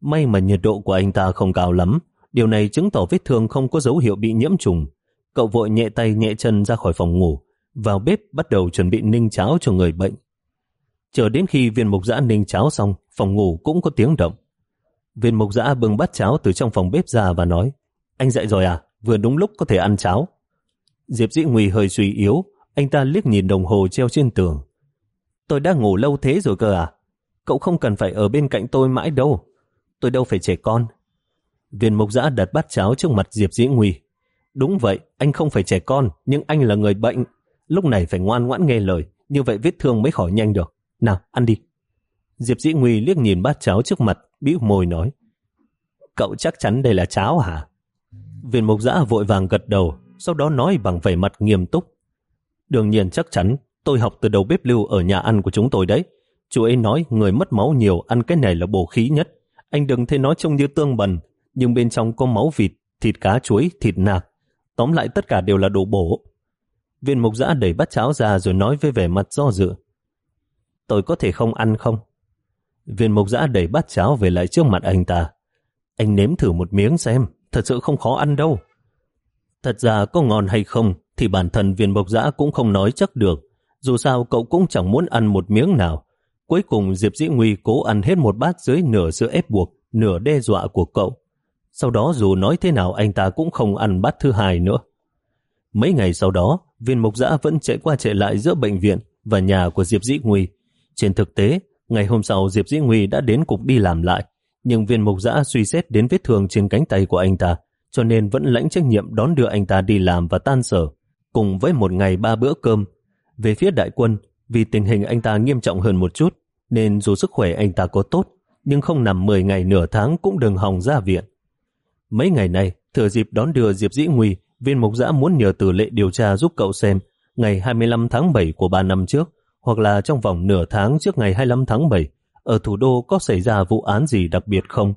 May mà nhiệt độ của anh ta không cao lắm. Điều này chứng tỏ vết thương không có dấu hiệu bị nhiễm trùng. Cậu vội nhẹ tay nhẹ chân ra khỏi phòng ngủ, vào bếp bắt đầu chuẩn bị ninh cháo cho người bệnh. Chờ đến khi viên mục giã ninh cháo xong, phòng ngủ cũng có tiếng động. Viên mục giã bưng bát cháo từ trong phòng bếp ra và nói Anh dậy rồi à? Vừa đúng lúc có thể ăn cháo. Diệp Dĩ Nguy hơi suy yếu, anh ta liếc nhìn đồng hồ treo trên tường. Tôi đã ngủ lâu thế rồi cơ à? Cậu không cần phải ở bên cạnh tôi mãi đâu. Tôi đâu phải trẻ con. Viên mục giã đặt bát cháo trước mặt Diệp Dĩ Nguy. Đúng vậy, anh không phải trẻ con, nhưng anh là người bệnh. Lúc này phải ngoan ngoãn nghe lời, như vậy vết thương mới khỏi nhanh được. Nào, ăn đi. Diệp Dĩ Nguy liếc nhìn bát cháo trước mặt, bĩu môi nói. Cậu chắc chắn đây là cháo hả? Viên mục giã vội vàng gật đầu, sau đó nói bằng vẻ mặt nghiêm túc. Đương nhiên chắc chắn, tôi học từ đầu bếp lưu ở nhà ăn của chúng tôi đấy. Chú ấy nói người mất máu nhiều ăn cái này là bổ khí nhất. Anh đừng thấy nó trông như tương bần, nhưng bên trong có máu vịt, thịt cá chuối, thịt nạc. Tóm lại tất cả đều là đồ bổ. Viên mục giã đẩy bát cháo ra rồi nói với vẻ mặt do dự. Tôi có thể không ăn không? Viên mục giã đẩy bát cháo về lại trước mặt anh ta. Anh nếm thử một miếng xem, thật sự không khó ăn đâu. Thật ra có ngon hay không thì bản thân viên mộc giã cũng không nói chắc được. Dù sao cậu cũng chẳng muốn ăn một miếng nào. Cuối cùng Diệp Dĩ Nguy cố ăn hết một bát dưới nửa sữa ép buộc, nửa đe dọa của cậu. Sau đó dù nói thế nào anh ta cũng không ăn bát thứ hai nữa. Mấy ngày sau đó, viên mộc giã vẫn chạy qua chạy lại giữa bệnh viện và nhà của Diệp Dĩ Nguy. Trên thực tế, ngày hôm sau Diệp Dĩ Nguy đã đến cục đi làm lại, nhưng viên mộc giã suy xét đến vết thương trên cánh tay của anh ta, cho nên vẫn lãnh trách nhiệm đón đưa anh ta đi làm và tan sở, cùng với một ngày ba bữa cơm. Về phía đại quân, vì tình hình anh ta nghiêm trọng hơn một chút, nên dù sức khỏe anh ta có tốt, nhưng không nằm 10 ngày nửa tháng cũng đừng hòng ra viện. Mấy ngày này, thừa dịp đón đưa Diệp Dĩ Nguy, viên mục giã muốn nhờ tử lệ điều tra giúp cậu xem ngày 25 tháng 7 của 3 năm trước, hoặc là trong vòng nửa tháng trước ngày 25 tháng 7, ở thủ đô có xảy ra vụ án gì đặc biệt không?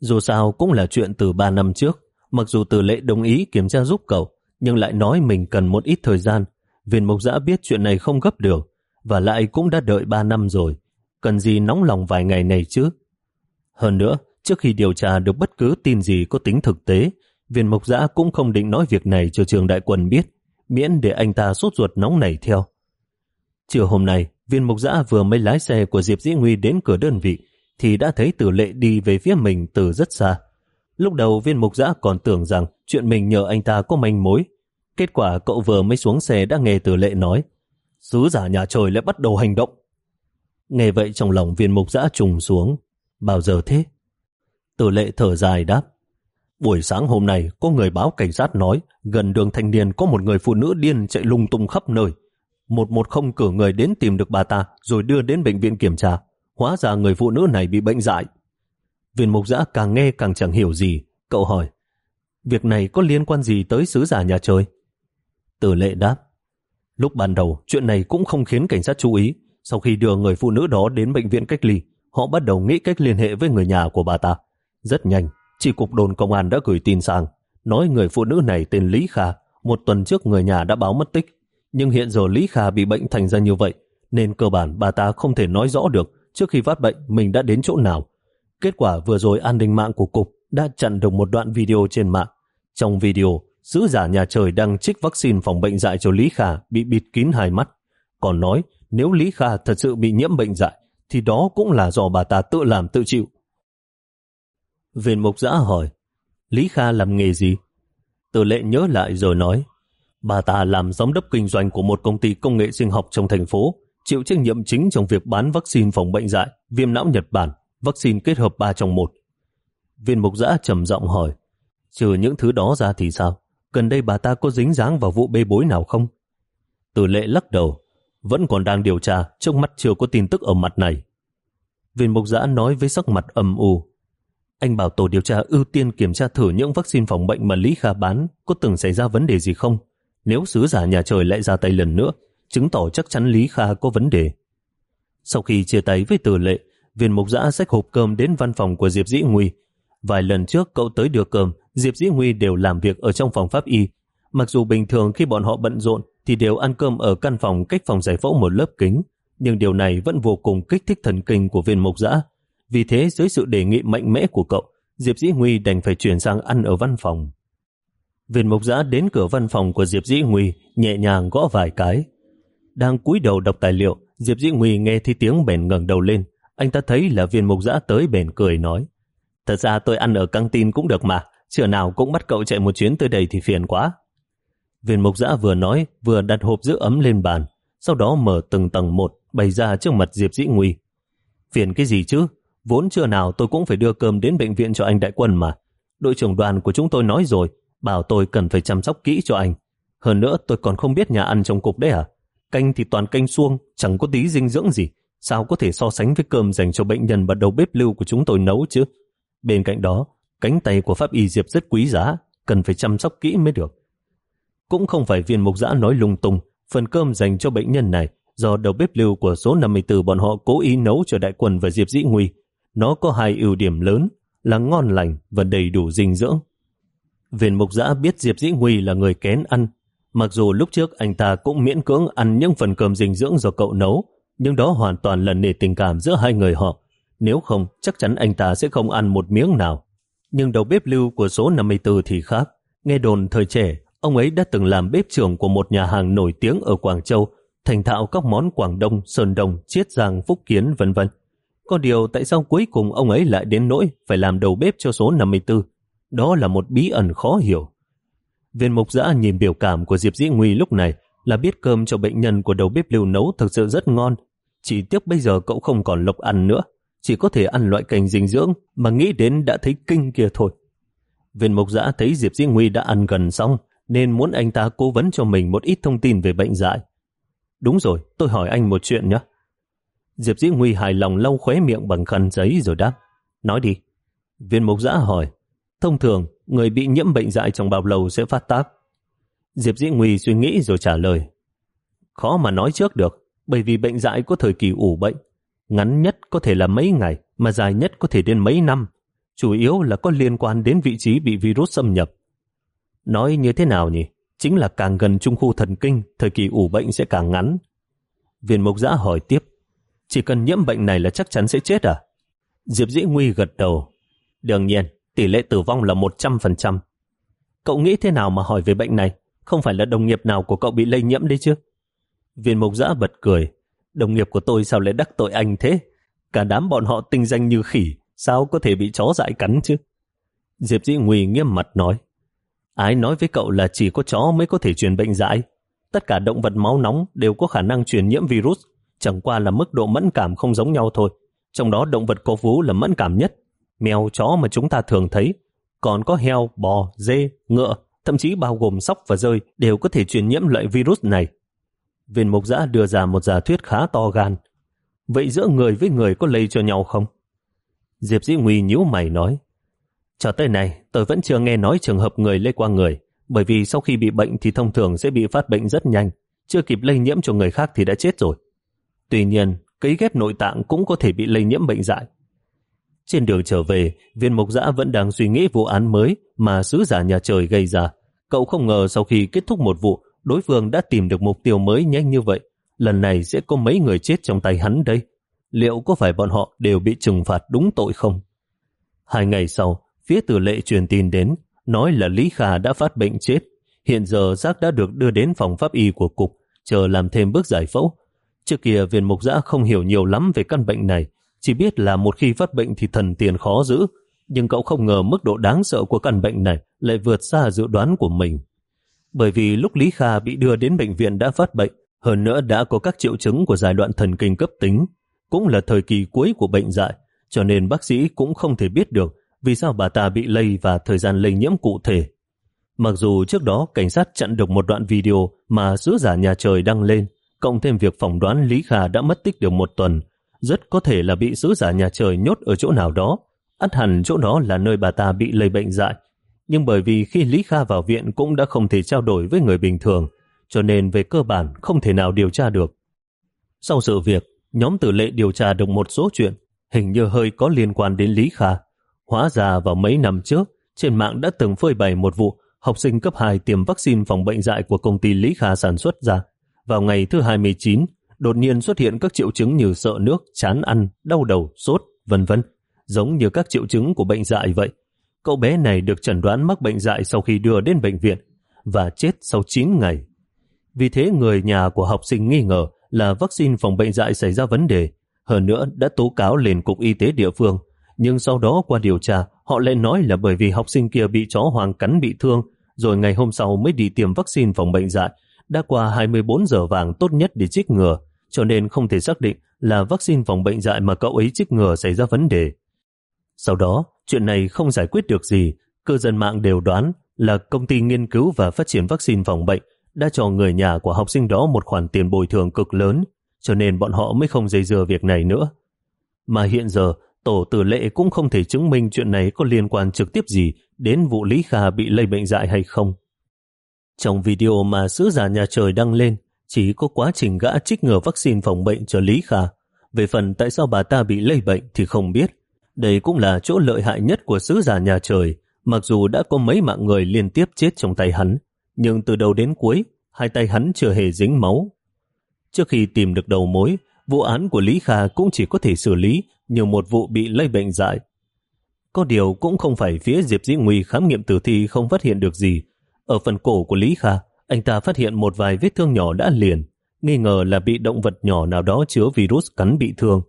Dù sao cũng là chuyện từ 3 năm trước, mặc dù từ lệ đồng ý kiểm tra giúp cậu, nhưng lại nói mình cần một ít thời gian. Viên mộc giã biết chuyện này không gấp được, và lại cũng đã đợi 3 năm rồi. Cần gì nóng lòng vài ngày này chứ? Hơn nữa, trước khi điều tra được bất cứ tin gì có tính thực tế, viên mộc giã cũng không định nói việc này cho trường đại quân biết, miễn để anh ta sốt ruột nóng nảy theo. Chiều hôm nay, viên mộc giã vừa mới lái xe của Diệp Dĩ Nguy đến cửa đơn vị, thì đã thấy tử lệ đi về phía mình từ rất xa. Lúc đầu viên mục giã còn tưởng rằng chuyện mình nhờ anh ta có manh mối. Kết quả cậu vừa mới xuống xe đã nghe tử lệ nói Sứ giả nhà trời lại bắt đầu hành động. Nghe vậy trong lòng viên mục giã trùng xuống. Bao giờ thế? Tử lệ thở dài đáp. Buổi sáng hôm nay có người báo cảnh sát nói gần đường thanh niên có một người phụ nữ điên chạy lung tung khắp nơi. Một một không cử người đến tìm được bà ta rồi đưa đến bệnh viện kiểm tra. Hóa ra người phụ nữ này bị bệnh dại. Viên mục giã càng nghe càng chẳng hiểu gì. Cậu hỏi, việc này có liên quan gì tới sứ giả nhà trời? Tử lệ đáp, lúc ban đầu chuyện này cũng không khiến cảnh sát chú ý. Sau khi đưa người phụ nữ đó đến bệnh viện cách ly, họ bắt đầu nghĩ cách liên hệ với người nhà của bà ta. Rất nhanh, chỉ cục đồn công an đã gửi tin sang, nói người phụ nữ này tên Lý Kha, một tuần trước người nhà đã báo mất tích. Nhưng hiện giờ Lý Kha bị bệnh thành ra như vậy, nên cơ bản bà ta không thể nói rõ được trước khi phát bệnh mình đã đến chỗ nào Kết quả vừa rồi an ninh mạng của cục đã chặn được một đoạn video trên mạng. Trong video, sứ giả nhà trời đang trích vaccine phòng bệnh dại cho Lý Kha bị bịt kín hai mắt. Còn nói, nếu Lý Kha thật sự bị nhiễm bệnh dại, thì đó cũng là do bà ta tự làm tự chịu. Viên mục giã hỏi, Lý Kha làm nghề gì? Từ lệ nhớ lại rồi nói, bà ta làm giám đốc kinh doanh của một công ty công nghệ sinh học trong thành phố, chịu trách nhiệm chính trong việc bán vaccine phòng bệnh dại, viêm não Nhật Bản, vaccine kết hợp 3 trong 1. Viên mục giã trầm giọng hỏi, trừ những thứ đó ra thì sao? Gần đây bà ta có dính dáng vào vụ bê bối nào không? Từ lệ lắc đầu, vẫn còn đang điều tra, trước mắt chưa có tin tức ở mặt này. Viên mục giã nói với sắc mặt âm u, anh bảo tổ điều tra ưu tiên kiểm tra thử những vaccine phòng bệnh mà Lý Kha bán có từng xảy ra vấn đề gì không? Nếu sứ giả nhà trời lại ra tay lần nữa, chứng tỏ chắc chắn Lý Kha có vấn đề. Sau khi chia tay với từ lệ, viên mục giã xách hộp cơm đến văn phòng của Diệp Dĩ Nguy. Vài lần trước cậu tới đưa cơm, Diệp Dĩ Nguy đều làm việc ở trong phòng pháp y. Mặc dù bình thường khi bọn họ bận rộn thì đều ăn cơm ở căn phòng cách phòng giải phẫu một lớp kính, nhưng điều này vẫn vô cùng kích thích thần kinh của viên mục giã. Vì thế dưới sự đề nghị mạnh mẽ của cậu, Diệp Dĩ Nguy đành phải chuyển sang ăn ở văn phòng. Viên mục giã đến cửa văn phòng của Diệp Dĩ Nguy, nhẹ nhàng gõ vài cái. Đang cúi đầu đọc tài liệu, Diệp Dĩ Nguy nghe thấy tiếng bèn ngẩng đầu lên. Anh ta thấy là viên mục giã tới bèn cười nói. Thật ra tôi ăn ở căng tin cũng được mà, chưa nào cũng bắt cậu chạy một chuyến tới đây thì phiền quá. Viên mục giã vừa nói, vừa đặt hộp giữ ấm lên bàn, sau đó mở từng tầng một, bày ra trước mặt Diệp Dĩ Nguy. Phiền cái gì chứ? Vốn chưa nào tôi cũng phải đưa cơm đến bệnh viện cho anh đại quân mà. Đội trưởng đoàn của chúng tôi nói rồi, bảo tôi cần phải chăm sóc kỹ cho anh. Hơn nữa tôi còn không biết nhà ăn trong cục đấy à? Canh thì toàn canh xuông, chẳng có tí dinh dưỡng gì. Sao có thể so sánh với cơm dành cho bệnh nhân và đầu bếp lưu của chúng tôi nấu chứ? Bên cạnh đó, cánh tay của Pháp Y Diệp rất quý giá, cần phải chăm sóc kỹ mới được. Cũng không phải viên mục giã nói lung tung, phần cơm dành cho bệnh nhân này do đầu bếp lưu của số 54 bọn họ cố ý nấu cho đại quần và Diệp Dĩ Nguy. Nó có hai ưu điểm lớn là ngon lành và đầy đủ dinh dưỡng. Viên mục giã biết Diệp Dĩ Huy là người kén ăn, mặc dù lúc trước anh ta cũng miễn cưỡng ăn những phần cơm dinh dưỡng do cậu nấu, nhưng đó hoàn toàn là nề tình cảm giữa hai người họ. Nếu không, chắc chắn anh ta sẽ không ăn một miếng nào. Nhưng đầu bếp lưu của số 54 thì khác. Nghe đồn thời trẻ, ông ấy đã từng làm bếp trưởng của một nhà hàng nổi tiếng ở Quảng Châu, thành thạo các món Quảng Đông, Sơn Đông, Chiết Giang, Phúc Kiến, vân vân. Có điều tại sao cuối cùng ông ấy lại đến nỗi phải làm đầu bếp cho số 54? Đó là một bí ẩn khó hiểu. Viên mục giã nhìn biểu cảm của Diệp Dĩ Nguy lúc này là biết cơm cho bệnh nhân của đầu bếp lưu nấu thực sự rất ngon. Chỉ tiếc bây giờ cậu không còn lộc ăn nữa, chỉ có thể ăn loại cành dinh dưỡng mà nghĩ đến đã thấy kinh kia thôi. Viên mục giã thấy Diệp Dĩ Nguy đã ăn gần xong nên muốn anh ta cố vấn cho mình một ít thông tin về bệnh dại. Đúng rồi, tôi hỏi anh một chuyện nhé. Diệp Dĩ Nguy hài lòng lau khóe miệng bằng khăn giấy rồi đáp. Nói đi. Viên mục giã hỏi. Thông thường, người bị nhiễm bệnh dại trong bao lâu sẽ phát tác? Diệp Dĩ Nguy suy nghĩ rồi trả lời. Khó mà nói trước được, bởi vì bệnh dại có thời kỳ ủ bệnh. Ngắn nhất có thể là mấy ngày, mà dài nhất có thể đến mấy năm. Chủ yếu là có liên quan đến vị trí bị virus xâm nhập. Nói như thế nào nhỉ? Chính là càng gần trung khu thần kinh, thời kỳ ủ bệnh sẽ càng ngắn. Viên mục giã hỏi tiếp. Chỉ cần nhiễm bệnh này là chắc chắn sẽ chết à? Diệp Dĩ Nguy gật đầu. Đương nhiên, tỷ lệ tử vong là 100%. Cậu nghĩ thế nào mà hỏi về bệnh này? Không phải là đồng nghiệp nào của cậu bị lây nhiễm đấy chứ? Viên mục giã bật cười. Đồng nghiệp của tôi sao lại đắc tội anh thế? Cả đám bọn họ tinh danh như khỉ, sao có thể bị chó dại cắn chứ? Diệp Dĩ Nguy nghiêm mặt nói. Ai nói với cậu là chỉ có chó mới có thể truyền bệnh dại? Tất cả động vật máu nóng đều có khả năng truyền nhiễm virus, chẳng qua là mức độ mẫn cảm không giống nhau thôi. Trong đó động vật có vú là mẫn cảm nhất, mèo, chó mà chúng ta thường thấy. Còn có heo, bò, dê, ngựa, thậm chí bao gồm sóc và rơi đều có thể truyền nhiễm loại virus này. Viên mục giã đưa ra một giả thuyết khá to gan. Vậy giữa người với người có lây cho nhau không? Diệp Dĩ Nguy nhíu mày nói. Cho tới này, tôi vẫn chưa nghe nói trường hợp người lây qua người, bởi vì sau khi bị bệnh thì thông thường sẽ bị phát bệnh rất nhanh, chưa kịp lây nhiễm cho người khác thì đã chết rồi. Tuy nhiên, cấy ghép nội tạng cũng có thể bị lây nhiễm bệnh dại. Trên đường trở về, viên mục giã vẫn đang suy nghĩ vụ án mới mà sứ giả nhà trời gây ra. Cậu không ngờ sau khi kết thúc một vụ, đối phương đã tìm được mục tiêu mới nhanh như vậy. Lần này sẽ có mấy người chết trong tay hắn đây. Liệu có phải bọn họ đều bị trừng phạt đúng tội không? Hai ngày sau, phía tử lệ truyền tin đến, nói là Lý Khả đã phát bệnh chết. Hiện giờ xác đã được đưa đến phòng pháp y của cục, chờ làm thêm bước giải phẫu. Trước kia viên mục giã không hiểu nhiều lắm về căn bệnh này, chỉ biết là một khi phát bệnh thì thần tiền khó giữ, nhưng cậu không ngờ mức độ đáng sợ của căn bệnh này lại vượt xa dự đoán của mình. Bởi vì lúc Lý Kha bị đưa đến bệnh viện đã phát bệnh, hơn nữa đã có các triệu chứng của giai đoạn thần kinh cấp tính, cũng là thời kỳ cuối của bệnh dại, cho nên bác sĩ cũng không thể biết được vì sao bà ta bị lây và thời gian lây nhiễm cụ thể. Mặc dù trước đó cảnh sát chặn được một đoạn video mà sứ giả nhà trời đăng lên, cộng thêm việc phỏng đoán Lý Kha đã mất tích được một tuần, rất có thể là bị sứ giả nhà trời nhốt ở chỗ nào đó. ắt hẳn chỗ đó là nơi bà ta bị lây bệnh dại. Nhưng bởi vì khi Lý Kha vào viện cũng đã không thể trao đổi với người bình thường, cho nên về cơ bản không thể nào điều tra được. Sau sự việc, nhóm tử lệ điều tra được một số chuyện, hình như hơi có liên quan đến Lý Kha. Hóa ra vào mấy năm trước, trên mạng đã từng phơi bày một vụ học sinh cấp 2 tiêm vaccine phòng bệnh dại của công ty Lý Kha sản xuất ra. Vào ngày thứ 29, đột nhiên xuất hiện các triệu chứng như sợ nước, chán ăn, đau đầu, sốt, vân vân, giống như các triệu chứng của bệnh dại vậy. Cậu bé này được chẩn đoán mắc bệnh dại sau khi đưa đến bệnh viện và chết sau 9 ngày. Vì thế người nhà của học sinh nghi ngờ là vaccine phòng bệnh dại xảy ra vấn đề, hơn nữa đã tố cáo lên Cục Y tế địa phương. Nhưng sau đó qua điều tra, họ lại nói là bởi vì học sinh kia bị chó hoàng cắn bị thương, rồi ngày hôm sau mới đi tiêm vaccine phòng bệnh dại. Đã qua 24 giờ vàng tốt nhất để trích ngừa, cho nên không thể xác định là vaccine phòng bệnh dại mà cậu ấy trích ngừa xảy ra vấn đề. Sau đó, chuyện này không giải quyết được gì, cư dân mạng đều đoán là công ty nghiên cứu và phát triển vaccine phòng bệnh đã cho người nhà của học sinh đó một khoản tiền bồi thường cực lớn, cho nên bọn họ mới không dây dưa việc này nữa. Mà hiện giờ, tổ tử lệ cũng không thể chứng minh chuyện này có liên quan trực tiếp gì đến vụ Lý Kha bị lây bệnh dại hay không. Trong video mà sứ giả nhà trời đăng lên, chỉ có quá trình gã trích ngừa vaccine phòng bệnh cho Lý Kha. Về phần tại sao bà ta bị lây bệnh thì không biết. Đây cũng là chỗ lợi hại nhất của sứ giả nhà trời, mặc dù đã có mấy mạng người liên tiếp chết trong tay hắn, nhưng từ đầu đến cuối, hai tay hắn chưa hề dính máu. Trước khi tìm được đầu mối, vụ án của Lý Kha cũng chỉ có thể xử lý như một vụ bị lây bệnh dại. Có điều cũng không phải phía Diệp Dĩ Nguy khám nghiệm tử thi không phát hiện được gì. Ở phần cổ của Lý Kha, anh ta phát hiện một vài vết thương nhỏ đã liền, nghi ngờ là bị động vật nhỏ nào đó chứa virus cắn bị thương.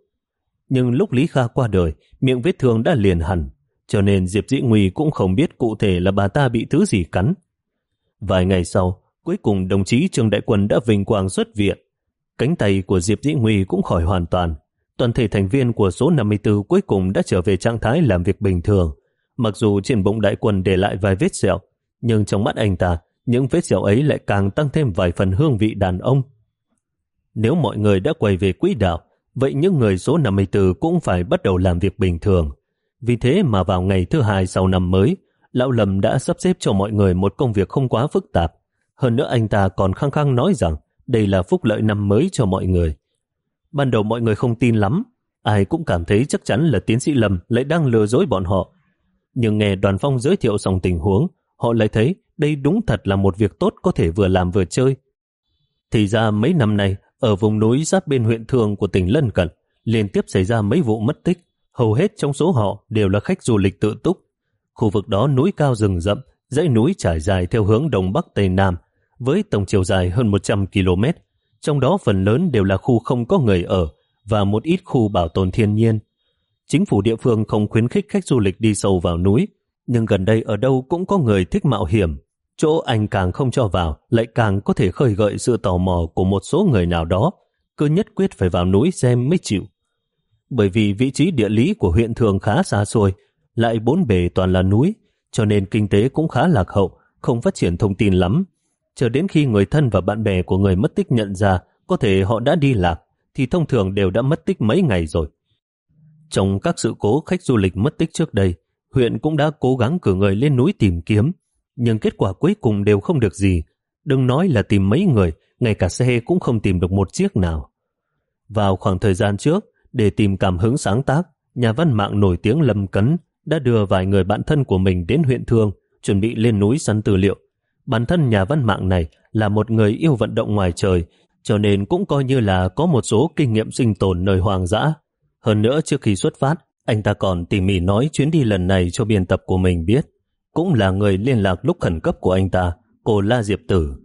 Nhưng lúc Lý Kha qua đời, miệng vết thương đã liền hẳn, cho nên Diệp Dĩ Nguy cũng không biết cụ thể là bà ta bị thứ gì cắn. Vài ngày sau, cuối cùng đồng chí Trương Đại Quân đã vinh quang xuất viện. Cánh tay của Diệp Dĩ Nguy cũng khỏi hoàn toàn. Toàn thể thành viên của số 54 cuối cùng đã trở về trạng thái làm việc bình thường. Mặc dù trên bụng Đại Quân để lại vài vết sẹo, nhưng trong mắt anh ta, những vết sẹo ấy lại càng tăng thêm vài phần hương vị đàn ông. Nếu mọi người đã quay về quỹ đạo, vậy những người số 54 cũng phải bắt đầu làm việc bình thường. Vì thế mà vào ngày thứ hai sau năm mới, Lão Lâm đã sắp xếp cho mọi người một công việc không quá phức tạp. Hơn nữa anh ta còn khăng khăng nói rằng đây là phúc lợi năm mới cho mọi người. Ban đầu mọi người không tin lắm, ai cũng cảm thấy chắc chắn là tiến sĩ Lâm lại đang lừa dối bọn họ. Nhưng nghe đoàn phong giới thiệu xong tình huống, họ lại thấy đây đúng thật là một việc tốt có thể vừa làm vừa chơi. Thì ra mấy năm nay, ở vùng núi giáp bên huyện thường của tỉnh Lân Cận, liên tiếp xảy ra mấy vụ mất tích. Hầu hết trong số họ đều là khách du lịch tự túc. Khu vực đó núi cao rừng rậm, dãy núi trải dài theo hướng Đông Bắc Tây Nam, với tổng chiều dài hơn 100 km. Trong đó phần lớn đều là khu không có người ở và một ít khu bảo tồn thiên nhiên. Chính phủ địa phương không khuyến khích khách du lịch đi sâu vào núi, nhưng gần đây ở đâu cũng có người thích mạo hiểm. Chỗ anh càng không cho vào, lại càng có thể khơi gợi sự tò mò của một số người nào đó, cứ nhất quyết phải vào núi xem mới chịu. Bởi vì vị trí địa lý của huyện thường khá xa xôi, lại bốn bề toàn là núi, cho nên kinh tế cũng khá lạc hậu, không phát triển thông tin lắm. Chờ đến khi người thân và bạn bè của người mất tích nhận ra có thể họ đã đi lạc, thì thông thường đều đã mất tích mấy ngày rồi. Trong các sự cố khách du lịch mất tích trước đây, huyện cũng đã cố gắng cử người lên núi tìm kiếm, nhưng kết quả cuối cùng đều không được gì. Đừng nói là tìm mấy người, ngay cả xe cũng không tìm được một chiếc nào. Vào khoảng thời gian trước, để tìm cảm hứng sáng tác, nhà văn mạng nổi tiếng Lâm Cấn đã đưa vài người bạn thân của mình đến huyện Thương, chuẩn bị lên núi săn tư liệu. Bản thân nhà văn mạng này là một người yêu vận động ngoài trời, cho nên cũng coi như là có một số kinh nghiệm sinh tồn nơi hoang dã. Hơn nữa trước khi xuất phát, anh ta còn tỉ mỉ nói chuyến đi lần này cho biên tập của mình biết. Cũng là người liên lạc lúc khẩn cấp của anh ta, cô La Diệp Tử.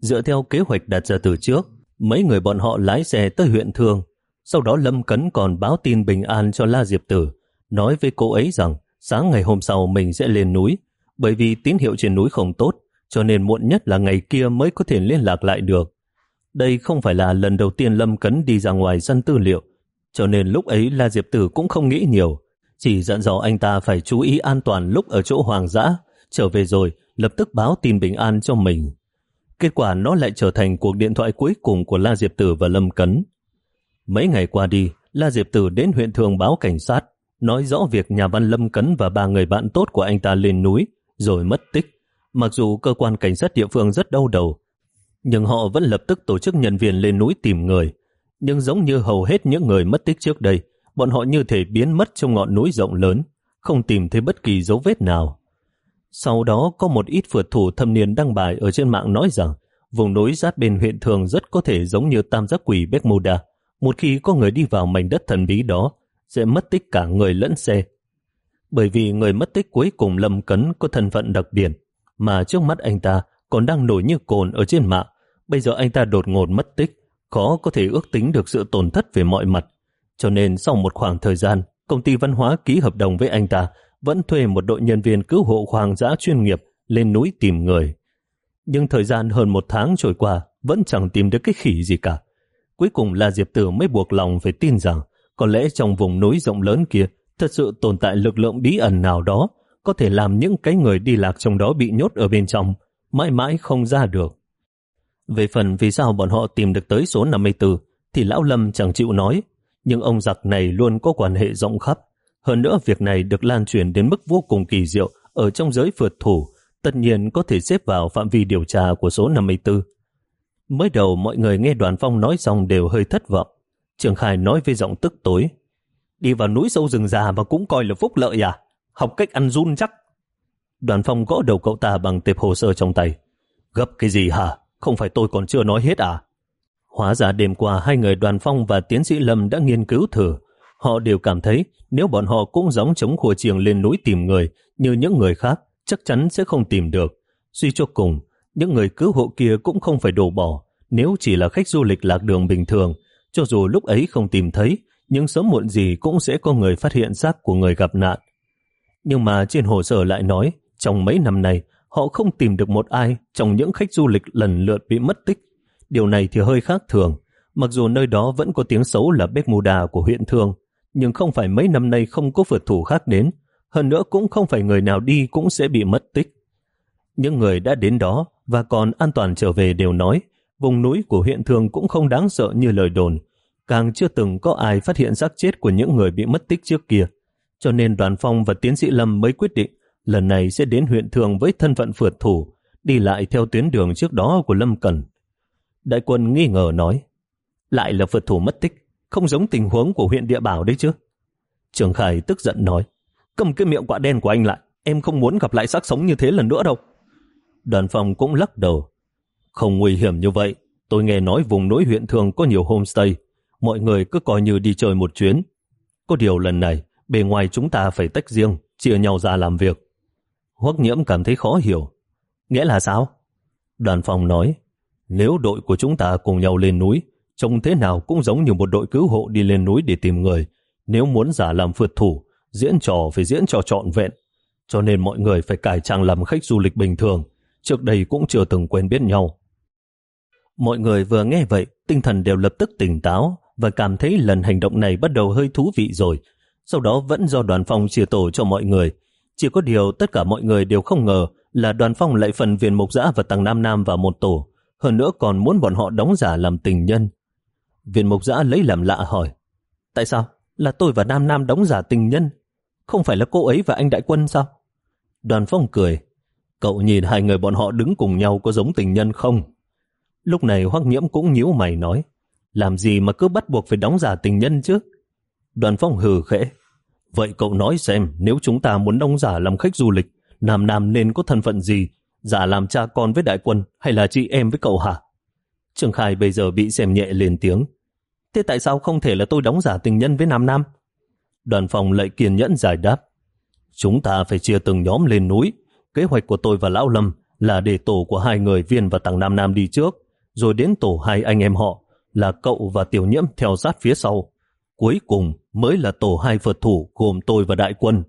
Dựa theo kế hoạch đặt ra từ trước, mấy người bọn họ lái xe tới huyện Thương. Sau đó Lâm Cấn còn báo tin bình an cho La Diệp Tử, nói với cô ấy rằng sáng ngày hôm sau mình sẽ lên núi, bởi vì tín hiệu trên núi không tốt, cho nên muộn nhất là ngày kia mới có thể liên lạc lại được. Đây không phải là lần đầu tiên Lâm Cấn đi ra ngoài săn tư liệu, cho nên lúc ấy La Diệp Tử cũng không nghĩ nhiều, chỉ dặn dò anh ta phải chú ý an toàn lúc ở chỗ hoàng dã, trở về rồi lập tức báo tin bình an cho mình. Kết quả nó lại trở thành cuộc điện thoại cuối cùng của La Diệp Tử và Lâm Cấn. Mấy ngày qua đi, La Diệp Tử đến huyện thường báo cảnh sát, nói rõ việc nhà văn Lâm Cấn và ba người bạn tốt của anh ta lên núi, rồi mất tích. Mặc dù cơ quan cảnh sát địa phương rất đau đầu, nhưng họ vẫn lập tức tổ chức nhân viên lên núi tìm người. Nhưng giống như hầu hết những người mất tích trước đây, bọn họ như thể biến mất trong ngọn núi rộng lớn, không tìm thấy bất kỳ dấu vết nào. Sau đó có một ít phượt thủ thâm niên đăng bài ở trên mạng nói rằng vùng núi giáp bên huyện thường rất có thể giống như tam giác quỷ Bermuda. Một khi có người đi vào mảnh đất thần bí đó, sẽ mất tích cả người lẫn xe. Bởi vì người mất tích cuối cùng Lâm Cấn có thân phận đặc biệt, mà trước mắt anh ta còn đang nổi như cồn ở trên mạng. Bây giờ anh ta đột ngột mất tích, khó có thể ước tính được sự tổn thất về mọi mặt. Cho nên sau một khoảng thời gian, công ty văn hóa ký hợp đồng với anh ta vẫn thuê một đội nhân viên cứu hộ hoàng dã chuyên nghiệp lên núi tìm người. Nhưng thời gian hơn một tháng trôi qua vẫn chẳng tìm được cái khỉ gì cả. Cuối cùng là Diệp Tử mới buộc lòng phải tin rằng có lẽ trong vùng núi rộng lớn kia thật sự tồn tại lực lượng bí ẩn nào đó có thể làm những cái người đi lạc trong đó bị nhốt ở bên trong, mãi mãi không ra được. Về phần vì sao bọn họ tìm được tới số 54 thì Lão Lâm chẳng chịu nói, nhưng ông giặc này luôn có quan hệ rộng khắp. Hơn nữa việc này được lan truyền đến mức vô cùng kỳ diệu ở trong giới phượt thủ, tất nhiên có thể xếp vào phạm vi điều tra của số 54. Mới đầu mọi người nghe đoàn phong nói xong đều hơi thất vọng. Trường Khai nói với giọng tức tối. Đi vào núi sâu rừng già mà cũng coi là phúc lợi à? Học cách ăn run chắc. Đoàn phong gõ đầu cậu ta bằng tệp hồ sơ trong tay. Gấp cái gì hả? Không phải tôi còn chưa nói hết à? Hóa ra đêm qua hai người đoàn phong và tiến sĩ Lâm đã nghiên cứu thử. Họ đều cảm thấy nếu bọn họ cũng giống chống khua chiêng lên núi tìm người như những người khác, chắc chắn sẽ không tìm được. Suy cho cùng, những người cứu hộ kia cũng không phải đổ bỏ. Nếu chỉ là khách du lịch lạc đường bình thường, cho dù lúc ấy không tìm thấy, nhưng sớm muộn gì cũng sẽ có người phát hiện xác của người gặp nạn. Nhưng mà trên hồ sơ lại nói, trong mấy năm này, họ không tìm được một ai trong những khách du lịch lần lượt bị mất tích. Điều này thì hơi khác thường, mặc dù nơi đó vẫn có tiếng xấu là Bermuda của huyện thường, nhưng không phải mấy năm nay không có phượt thủ khác đến, hơn nữa cũng không phải người nào đi cũng sẽ bị mất tích. Những người đã đến đó và còn an toàn trở về đều nói vùng núi của huyện thường cũng không đáng sợ như lời đồn, càng chưa từng có ai phát hiện xác chết của những người bị mất tích trước kia. Cho nên đoàn phong và tiến sĩ Lâm mới quyết định lần này sẽ đến huyện Thường với thân phận phượt thủ, đi lại theo tuyến đường trước đó của Lâm Cần. Đại quân nghi ngờ nói, lại là phượt thủ mất tích, không giống tình huống của huyện Địa Bảo đấy chứ. Trường Khải tức giận nói, cầm cái miệng quạ đen của anh lại, em không muốn gặp lại xác sống như thế lần nữa đâu. Đoàn phòng cũng lắc đầu, không nguy hiểm như vậy, tôi nghe nói vùng núi huyện thường có nhiều homestay, mọi người cứ coi như đi chơi một chuyến. Có điều lần này, bề ngoài chúng ta phải tách riêng, chia nhau ra làm việc. Hoắc nhiễm cảm thấy khó hiểu. Nghĩa là sao? Đoàn phòng nói, nếu đội của chúng ta cùng nhau lên núi, trông thế nào cũng giống như một đội cứu hộ đi lên núi để tìm người. Nếu muốn giả làm phượt thủ, diễn trò phải diễn trò trọn vẹn. Cho nên mọi người phải cải trang làm khách du lịch bình thường. Trước đây cũng chưa từng quen biết nhau. Mọi người vừa nghe vậy, tinh thần đều lập tức tỉnh táo và cảm thấy lần hành động này bắt đầu hơi thú vị rồi. Sau đó vẫn do đoàn phong chia tổ cho mọi người. Chỉ có điều tất cả mọi người đều không ngờ là đoàn phong lại phần viên mục giã và tăng Nam Nam vào một tổ. Hơn nữa còn muốn bọn họ đóng giả làm tình nhân. Viên mục giã lấy làm lạ hỏi. Tại sao? Là tôi và Nam Nam đóng giả tình nhân? Không phải là cô ấy và anh đại quân sao? Đoàn phong cười. Cậu nhìn hai người bọn họ đứng cùng nhau có giống tình nhân không? Lúc này Hoắc Nhiễm cũng nhíu mày nói, làm gì mà cứ bắt buộc phải đóng giả tình nhân chứ? Đoàn phong hừ khẽ. Vậy cậu nói xem, nếu chúng ta muốn đóng giả làm khách du lịch, Nam Nam nên có thân phận gì? Giả làm cha con với đại quân hay là chị em với cậu hả? Trường Khai bây giờ bị xem nhẹ lên tiếng. Thế tại sao không thể là tôi đóng giả tình nhân với Nam Nam? Đoàn phòng lại kiên nhẫn giải đáp. Chúng ta phải chia từng nhóm lên núi. Kế hoạch của tôi và Lão Lâm là để tổ của hai người viên và tàng Nam Nam đi trước, rồi đến tổ hai anh em họ là cậu và tiểu nhiễm theo sát phía sau. Cuối cùng mới là tổ hai Phật thủ gồm tôi và đại quân.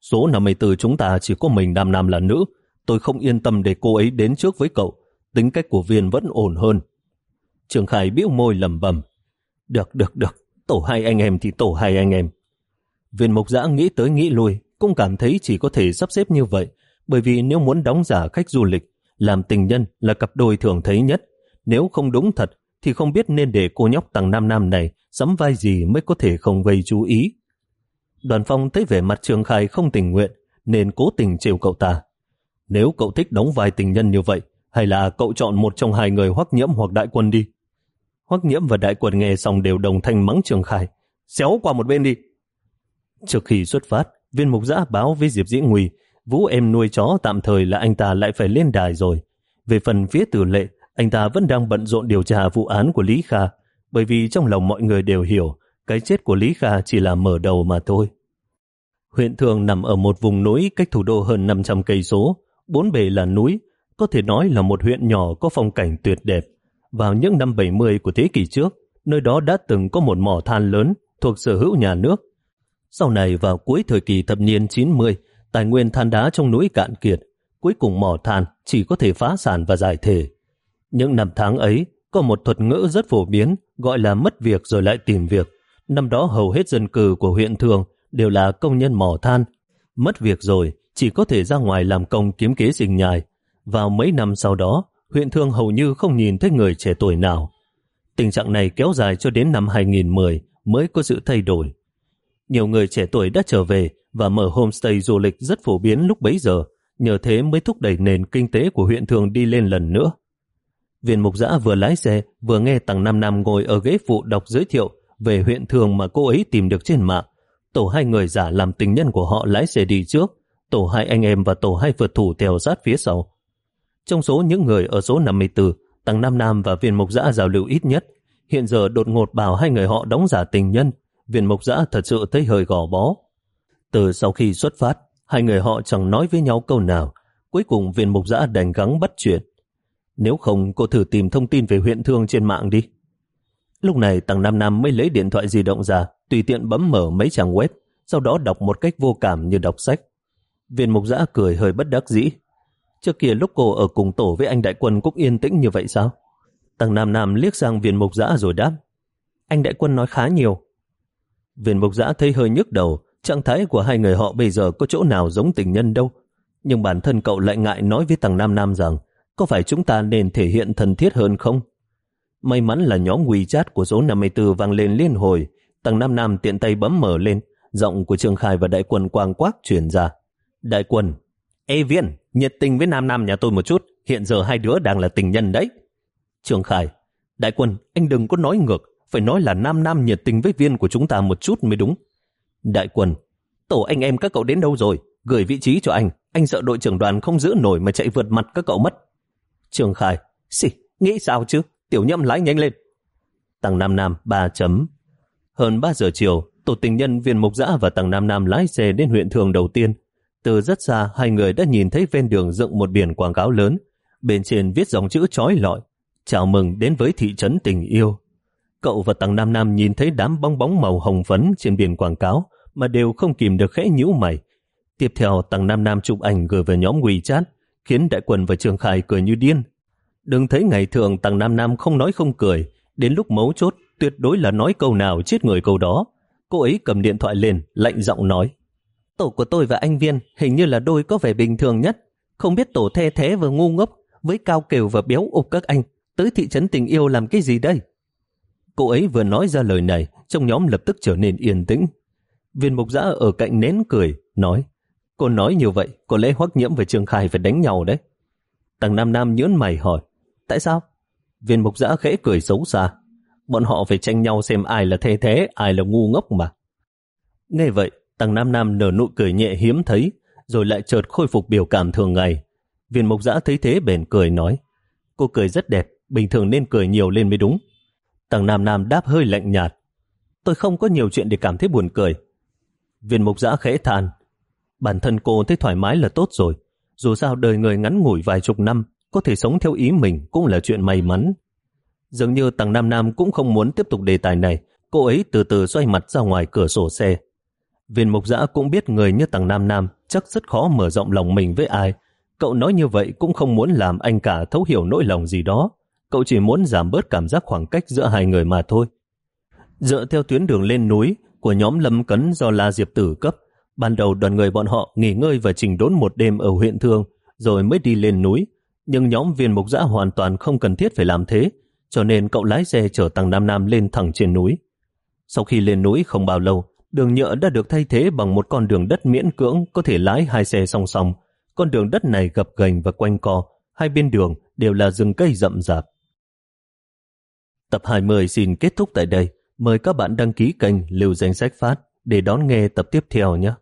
Số 54 chúng ta chỉ có mình Nam Nam là nữ, tôi không yên tâm để cô ấy đến trước với cậu, tính cách của viên vẫn ổn hơn. Trường Khải biểu môi lầm bầm. Được, được, được, tổ hai anh em thì tổ hai anh em. Viên mộc giã nghĩ tới nghĩ lui, cũng cảm thấy chỉ có thể sắp xếp như vậy, bởi vì nếu muốn đóng giả khách du lịch, làm tình nhân là cặp đôi thường thấy nhất. Nếu không đúng thật, thì không biết nên để cô nhóc tầng nam nam này sắm vai gì mới có thể không gây chú ý. Đoàn phong thấy vẻ mặt Trường Khai không tình nguyện, nên cố tình trêu cậu ta. Nếu cậu thích đóng vai tình nhân như vậy, hay là cậu chọn một trong hai người hoắc nhiễm hoặc đại quân đi. Hoắc nhiễm và đại quân nghe xong đều đồng thanh mắng Trường Khai. Xéo qua một bên đi. Trước khi xuất phát, viên mục giã báo với Diệp Dĩ Nguy, Vũ em nuôi chó tạm thời là anh ta lại phải lên đài rồi. Về phần phía tử lệ, anh ta vẫn đang bận rộn điều tra vụ án của Lý Kha, bởi vì trong lòng mọi người đều hiểu cái chết của Lý Kha chỉ là mở đầu mà thôi. Huyện Thường nằm ở một vùng núi cách thủ đô hơn 500 cây số, bốn bề là núi, có thể nói là một huyện nhỏ có phong cảnh tuyệt đẹp. Vào những năm 70 của thế kỷ trước, nơi đó đã từng có một mỏ than lớn thuộc sở hữu nhà nước. Sau này vào cuối thời kỳ thập niên 90, tài nguyên than đá trong núi cạn kiệt, cuối cùng mỏ than chỉ có thể phá sản và giải thể. Những năm tháng ấy, có một thuật ngữ rất phổ biến gọi là mất việc rồi lại tìm việc. Năm đó hầu hết dân cư của huyện Thường đều là công nhân mỏ than. Mất việc rồi, chỉ có thể ra ngoài làm công kiếm kế sinh nhai. Vào mấy năm sau đó, huyện Thương hầu như không nhìn thấy người trẻ tuổi nào. Tình trạng này kéo dài cho đến năm 2010 mới có sự thay đổi. Nhiều người trẻ tuổi đã trở về và mở homestay du lịch rất phổ biến lúc bấy giờ, nhờ thế mới thúc đẩy nền kinh tế của huyện Thường đi lên lần nữa. Viên mục giã vừa lái xe, vừa nghe Tằng Nam Nam ngồi ở ghế phụ đọc giới thiệu về huyện Thường mà cô ấy tìm được trên mạng. Tổ hai người giả làm tình nhân của họ lái xe đi trước, tổ hai anh em và tổ hai vượt thủ theo sát phía sau. Trong số những người ở số 54, Tăng Nam Nam và viên mục giã giao lưu ít nhất, hiện giờ đột ngột bảo hai người họ đóng giả tình nhân, viên mục giã thật sự thấy hơi gò bó. Từ sau khi xuất phát, hai người họ chẳng nói với nhau câu nào, cuối cùng viên mục giã đành gắng bắt chuyện. Nếu không, cô thử tìm thông tin về huyện thương trên mạng đi. Lúc này Tăng Nam Nam mới lấy điện thoại di động ra, tùy tiện bấm mở mấy trang web, sau đó đọc một cách vô cảm như đọc sách. Viên mục giã cười hơi bất đắc dĩ. Trước kia lúc cô ở cùng tổ với anh đại quân cũng yên tĩnh như vậy sao? Tăng Nam Nam liếc sang viên mục giã rồi đáp. Anh đại quân nói khá nhiều. Viên mục giã thấy hơi nhức đầu, trạng thái của hai người họ bây giờ có chỗ nào giống tình nhân đâu. Nhưng bản thân cậu lại ngại nói với Tăng Nam Nam rằng có phải chúng ta nên thể hiện thân thiết hơn không? May mắn là nhóm WeChat của số 54 vang lên liên hồi, Tầng Nam Nam tiện tay bấm mở lên, giọng của Trương Khai và đại quân quang quác truyền ra. Đại quân, Ê Viên, nhiệt tình với Nam Nam nhà tôi một chút, hiện giờ hai đứa đang là tình nhân đấy. Trương Khai, đại quân, anh đừng có nói ngược, phải nói là Nam Nam nhiệt tình với Viên của chúng ta một chút mới đúng. Đại quân, tổ anh em các cậu đến đâu rồi? Gửi vị trí cho anh, anh sợ đội trưởng đoàn không giữ nổi mà chạy vượt mặt các cậu mất. Trường Khai, xì, nghĩ sao chứ? Tiểu nhâm lái nhanh lên. Tăng Nam Nam, 3 chấm. Hơn 3 giờ chiều, tổ tình nhân viên mục Dã và Tăng Nam Nam lái xe đến huyện thường đầu tiên. Từ rất xa, hai người đã nhìn thấy ven đường dựng một biển quảng cáo lớn. Bên trên viết dòng chữ trói lọi. Chào mừng đến với thị trấn tình yêu. Cậu và Tăng Nam Nam nhìn thấy đám bong bóng màu hồng phấn trên biển quảng cáo mà đều không kìm được khẽ nhíu mày. Tiếp theo, Tăng Nam Nam chụp ảnh gửi về nhóm WeChat khiến đại quần và Trường Khải cười như điên. Đừng thấy ngày thường tàng Nam Nam không nói không cười, đến lúc mấu chốt tuyệt đối là nói câu nào chết người câu đó. Cô ấy cầm điện thoại lên, lạnh giọng nói. Tổ của tôi và anh Viên hình như là đôi có vẻ bình thường nhất. Không biết tổ the thế và ngu ngốc với cao kiều và béo ục các anh tới thị trấn tình yêu làm cái gì đây? Cô ấy vừa nói ra lời này, trong nhóm lập tức trở nên yên tĩnh. Viên mục giã ở cạnh nén cười, nói Cô nói như vậy, có lẽ Hoắc Nhiễm và Trương Khai phải đánh nhau đấy. Tầng Nam Nam nhớn mày hỏi, tại sao? Viên mục giã khẽ cười xấu xa. Bọn họ phải tranh nhau xem ai là thê thế, ai là ngu ngốc mà. Nghe vậy, Tầng Nam Nam nở nụ cười nhẹ hiếm thấy, rồi lại chợt khôi phục biểu cảm thường ngày. Viên mục giã thấy thế bền cười nói, cô cười rất đẹp, bình thường nên cười nhiều lên mới đúng. Tầng Nam Nam đáp hơi lạnh nhạt, tôi không có nhiều chuyện để cảm thấy buồn cười. Viên mục giã khẽ than, Bản thân cô thấy thoải mái là tốt rồi. Dù sao đời người ngắn ngủi vài chục năm, có thể sống theo ý mình cũng là chuyện may mắn. Dường như Tằng Nam Nam cũng không muốn tiếp tục đề tài này, cô ấy từ từ xoay mặt ra ngoài cửa sổ xe. Viên mục giã cũng biết người như Tằng Nam Nam chắc rất khó mở rộng lòng mình với ai. Cậu nói như vậy cũng không muốn làm anh cả thấu hiểu nỗi lòng gì đó. Cậu chỉ muốn giảm bớt cảm giác khoảng cách giữa hai người mà thôi. Dựa theo tuyến đường lên núi của nhóm Lâm Cấn do La Diệp Tử cấp, ban đầu đoàn người bọn họ nghỉ ngơi và trình đốn một đêm ở huyện Thương, rồi mới đi lên núi. Nhưng nhóm viên mục giã hoàn toàn không cần thiết phải làm thế, cho nên cậu lái xe chở Tăng Nam Nam lên thẳng trên núi. Sau khi lên núi không bao lâu, đường nhựa đã được thay thế bằng một con đường đất miễn cưỡng có thể lái hai xe song song. Con đường đất này gập ghềnh và quanh co, hai bên đường đều là rừng cây rậm rạp. Tập 20 xin kết thúc tại đây. Mời các bạn đăng ký kênh Lưu Danh Sách Phát để đón nghe tập tiếp theo nhé.